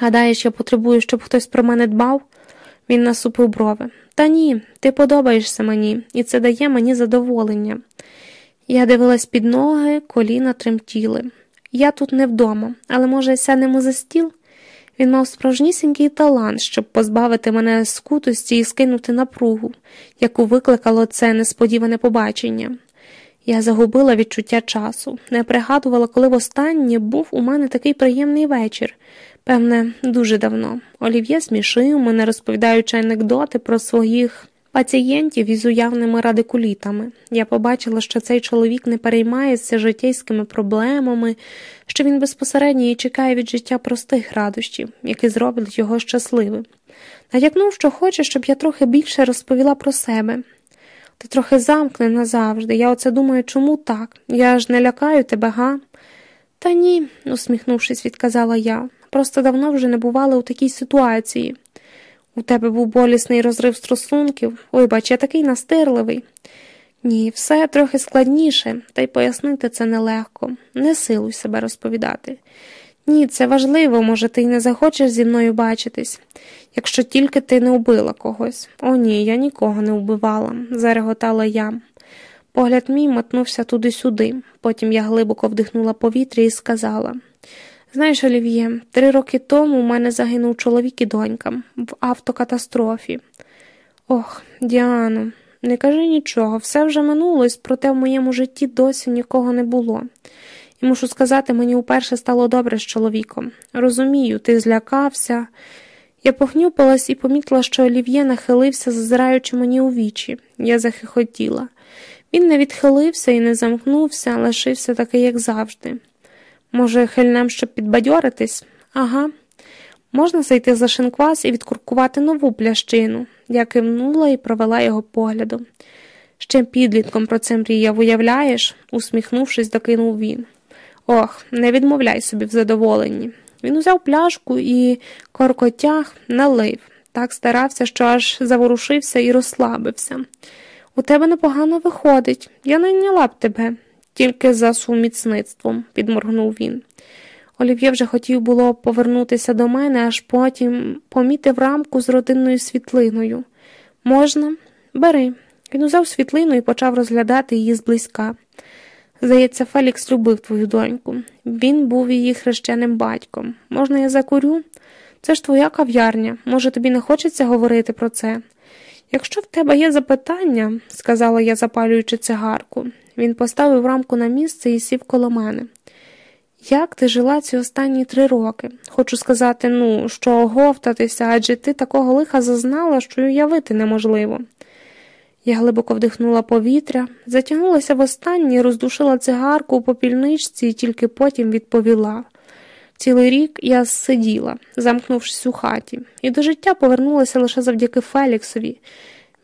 Гадаєш, я потребую, щоб хтось про мене дбав? Він насупив брови. Та ні, ти подобаєшся мені, і це дає мені задоволення. Я дивилась під ноги, коліна тремтіли. Я тут не вдома, але, може, сядемо за стіл? Він мав справжнісінький талант, щоб позбавити мене скутості і скинути напругу, яку викликало це несподіване побачення. Я загубила відчуття часу, не пригадувала, коли востаннє був у мене такий приємний вечір. Певне, дуже давно. Олів'є смішив мене, розповідаючи анекдоти про своїх пацієнтів із уявними радикулітами. Я побачила, що цей чоловік не переймається життєйськими проблемами, що він безпосередньо і чекає від життя простих радощів, які зроблять його щасливим. Натякнув, що хоче, щоб я трохи більше розповіла про себе. Ти трохи замкнена завжди. Я оце думаю, чому так? Я ж не лякаю тебе, га? Та ні, усміхнувшись, відказала я. Просто давно вже не бувала у такій ситуації. У тебе був болісний розрив стосунків. Ой, бач, я такий настирливий. Ні, все трохи складніше, та й пояснити це нелегко. Не силуй себе розповідати. Ні, це важливо, може, ти й не захочеш зі мною бачитись, якщо тільки ти не вбила когось. О, ні, я нікого не вбивала, зареготала я. Погляд мій мотнувся туди-сюди. Потім я глибоко вдихнула повітря і сказала Знаєш, Олів'є, три роки тому у мене загинув чоловік і донька в автокатастрофі. Ох, Діано, не кажи нічого, все вже минулось, проте в моєму житті досі нікого не було. І мушу сказати, мені уперше стало добре з чоловіком. Розумію, ти злякався. Я похнюпилась і помітила, що Олів'є нахилився, зазираючи мені у вічі. Я захихотіла. Він не відхилився і не замкнувся, лишився такий, як завжди. Може, хильнем, щоб підбадьоритись? Ага. Можна зайти за шинквас і відкуркувати нову плящину. Я кивнула і провела його поглядом. Ще підлітком про це мріяв, уявляєш? усміхнувшись, докинув він. Ох, не відмовляй собі в задоволенні. Він узяв пляшку і коркотяг налив, так старався, що аж заворушився і розслабився. У тебе непогано виходить, я найняла б тебе, тільки за суміцництвом, підморгнув він. Олів'є вже хотів було повернутися до мене, аж потім помітив рамку з родинною світлиною. Можна? Бери. Він узяв світлину і почав розглядати її зблизька. Здається, Фелікс любив твою доньку. Він був її хрещеним батьком. Можна я закурю? Це ж твоя кав'ярня. Може, тобі не хочеться говорити про це? Якщо в тебе є запитання, сказала я, запалюючи цигарку, він поставив рамку на місце і сів коло мене. Як ти жила ці останні три роки? Хочу сказати, ну, що оговтатися, адже ти такого лиха зазнала, що уявити неможливо. Я глибоко вдихнула повітря, затягнулася в останнє, роздушила цигарку у попільничці і тільки потім відповіла. Цілий рік я сиділа, замкнувшись у хаті, і до життя повернулася лише завдяки Феліксові.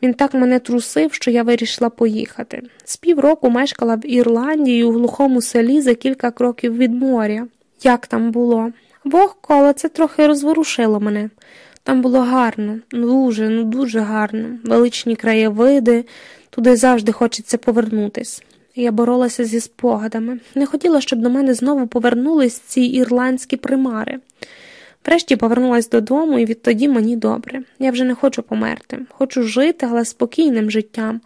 Він так мене трусив, що я вирішила поїхати. З півроку мешкала в Ірландії у глухому селі за кілька кроків від моря. Як там було? Вогко, але це трохи розворушило мене. Там було гарно, дуже, ну дуже гарно, величні краєвиди, туди завжди хочеться повернутись. Я боролася зі спогадами, не хотіла, щоб до мене знову повернулись ці ірландські примари. Врешті повернулася додому, і відтоді мені добре. Я вже не хочу померти. Хочу жити, але спокійним життям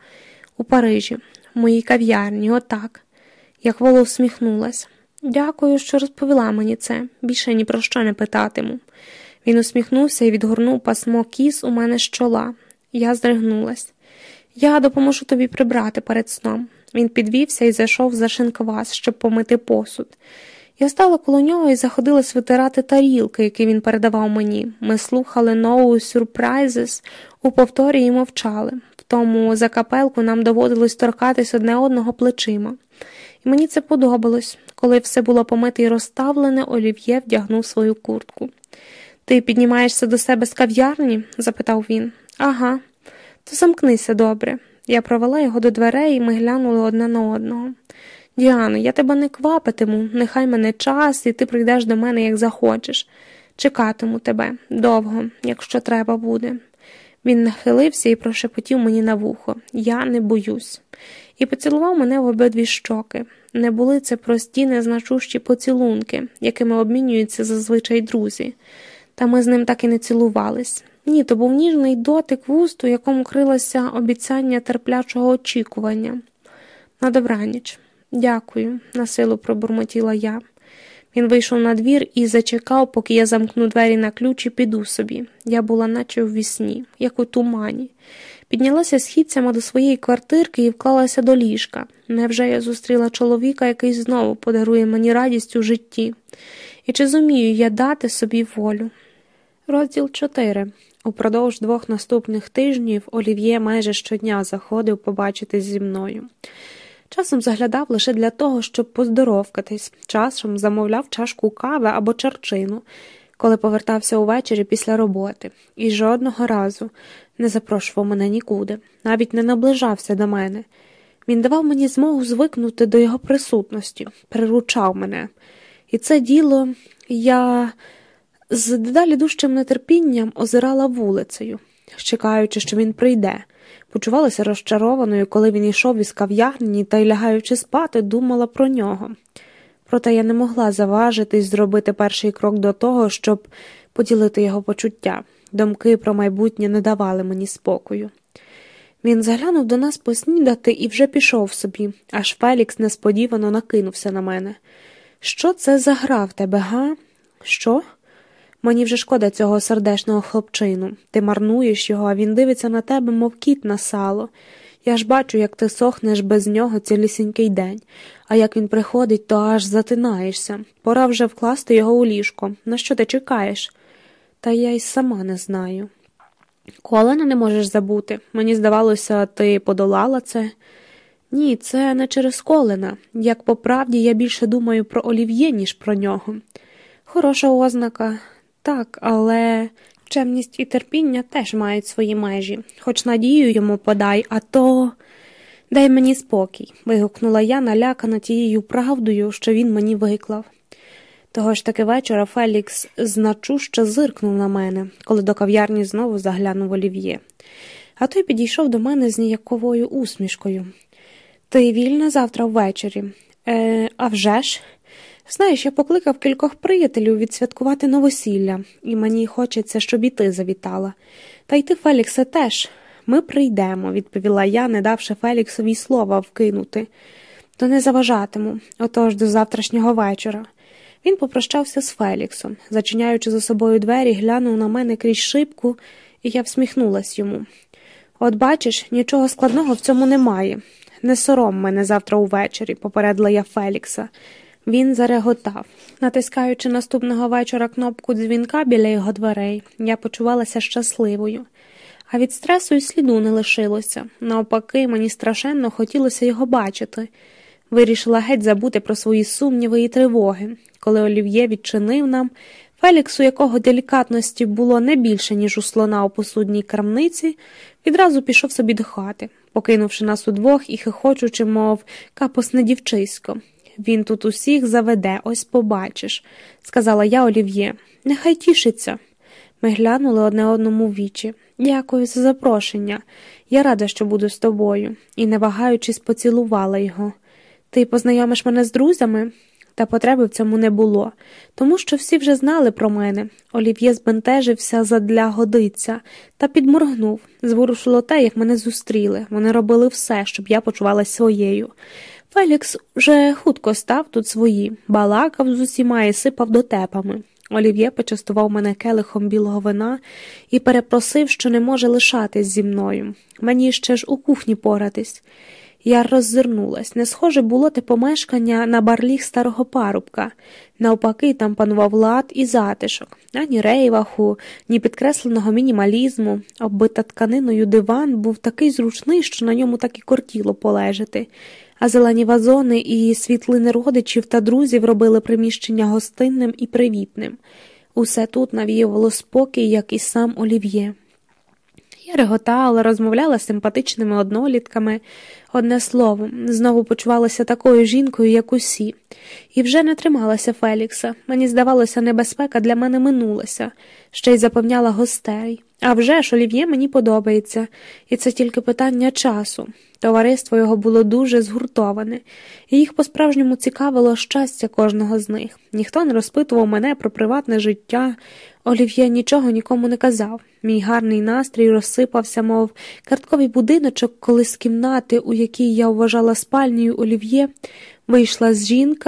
у Парижі, в моїй кав'ярні, отак. Я хволо усміхнулася. Дякую, що розповіла мені це. Більше ні про що не питатиму. Він усміхнувся і відгорнув пасмо кіс у мене з чола. Я здригнулась. Я допоможу тобі прибрати перед сном. Він підвівся і зайшов за шинквас, щоб помити посуд. Я стала коло нього і заходилась витирати тарілки, які він передавав мені. Ми слухали No Surprises у повторі і мовчали. В тому за капелку нам доводилось торкатись одне одного плечима. І мені це подобалось. Коли все було помите і розставлене, Олів'є вдягнув свою куртку. Ти піднімаєшся до себе з кав'ярні? запитав він. Ага, то замкнися добре. Я провела його до дверей, і ми глянули одне на одного. Діано, я тебе не квапитиму, нехай мене час, і ти прийдеш до мене, як захочеш. Чекатиму тебе довго, якщо треба буде. Він нахилився і прошепотів мені на вухо Я не боюсь, і поцілував мене в обидві щоки. Не були це прості, незначущі поцілунки, якими обмінюються зазвичай друзі. Та ми з ним так і не цілувались. Ні, то був ніжний дотик вуст, у якому крилося обіцяння терплячого очікування. На добраніч. Дякую, насилу пробурмотіла я. Він вийшов на двір і зачекав, поки я замкну двері на ключ і піду собі. Я була наче в вісні, як у тумані. Піднялася східцями до своєї квартирки і вклалася до ліжка. Невже я зустріла чоловіка, який знову подарує мені радість у житті? І чи зумію я дати собі волю? Розділ 4. Упродовж двох наступних тижнів Олів'є майже щодня заходив побачитись зі мною. Часом заглядав лише для того, щоб поздоровкатись, часом замовляв чашку кави або чарчину, коли повертався увечері після роботи, і жодного разу не запрошував мене нікуди, навіть не наближався до мене. Він давав мені змогу звикнути до його присутності, приручав мене. І це діло я з дедалі дужчим нетерпінням озирала вулицею, чекаючи, що він прийде. Почувалася розчарованою, коли він йшов із кав'ярні та й лягаючи спати, думала про нього. Проте я не могла заважитись зробити перший крок до того, щоб поділити його почуття. Думки про майбутнє не давали мені спокою. Він заглянув до нас поснідати і вже пішов собі, аж Фелікс несподівано накинувся на мене. Що це за гра в тебе, га? Що? Мені вже шкода цього сердешного хлопчину. Ти марнуєш його, а він дивиться на тебе, мов кіт на сало. Я ж бачу, як ти сохнеш без нього цілісінький день, а як він приходить, то аж затинаєшся. Пора вже вкласти його у ліжко. На що ти чекаєш? Та я й сама не знаю. Колена не можеш забути. Мені здавалося, ти подолала це. Ні, це не через колена. Як по правді я більше думаю про олів'є, ніж про нього. Хороша ознака. Так, але чемність і терпіння теж мають свої межі, хоч надію йому подай, а то. Дай мені спокій, вигукнула я, налякана тією правдою, що він мені виклав. Того ж таки вечора Фелікс значуще зиркнув на мене, коли до кав'ярні знову заглянув олів'є. А той підійшов до мене з ніяковою усмішкою. Ти вільна завтра ввечері? «Е, А вже ж?» Знаєш, я покликав кількох приятелів відсвяткувати новосілля, і мені хочеться, щоб і ти завітала. Та й ти, Феліксе, теж. Ми прийдемо, відповіла я, не давши Феліксові слова вкинути. То не заважатиму, отож до завтрашнього вечора. Він попрощався з Феліксом, зачиняючи за собою двері, глянув на мене крізь шибку, і я всміхнулась йому. От бачиш, нічого складного в цьому немає. Не сором мене завтра увечері, попередила я Фелікса. Він зареготав. Натискаючи наступного вечора кнопку дзвінка біля його дверей, я почувалася щасливою, а від стресу й сліду не лишилося. Навпаки, мені страшенно хотілося його бачити. Вирішила геть забути про свої сумніви і тривоги. Коли Олів'є відчинив нам, Фелікс, у якого делікатності було не більше, ніж у слона у посудній крамниці, відразу пішов собі до хати, покинувши нас удвох і хихочучи, мов капосне дівчисько. Він тут усіх заведе, ось побачиш, сказала я Олів'є. Нехай тішиться. Ми глянули одне одному в вічі. Дякую за запрошення. Я рада, що буду з тобою, і, не вагаючись, поцілувала його. Ти познайомиш мене з друзями? Та потреби в цьому не було, тому що всі вже знали про мене. Олів'є збентежився задля годиця та підморгнув. Зворушило те, як мене зустріли. Вони робили все, щоб я почувалася своєю. Фелікс вже хутко став тут свої, балакав з усіма і сипав дотепами. Олів'є почастував мене келихом білого вина і перепросив, що не може лишатись зі мною. Мені ще ж у кухні поратись. Я роззирнулась. Не схоже було те помешкання на барліг старого парубка. Навпаки, там панував лад і затишок, ані рейваху, ні підкресленого мінімалізму. Оббита тканиною диван був такий зручний, що на ньому так і кортіло полежати а зелені вазони і світлини родичів та друзів робили приміщення гостинним і привітним. Усе тут навіювало спокій, як і сам олів'є. Я реготала, розмовляла з симпатичними однолітками. Одне слово, знову почувалася такою жінкою, як усі, і вже не трималася Фелікса. Мені здавалося, небезпека для мене минулася, ще й запевняла гостей. А вже ж Олів'є мені подобається, і це тільки питання часу. Товариство його було дуже згуртоване, і їх по-справжньому цікавило щастя кожного з них. Ніхто не розпитував мене про приватне життя. Олів'є нічого нікому не казав. Мій гарний настрій розсипався, мов картковий будиночок, коли з кімнати, у якій я вважала спальнею Олів'є, вийшла з жінка.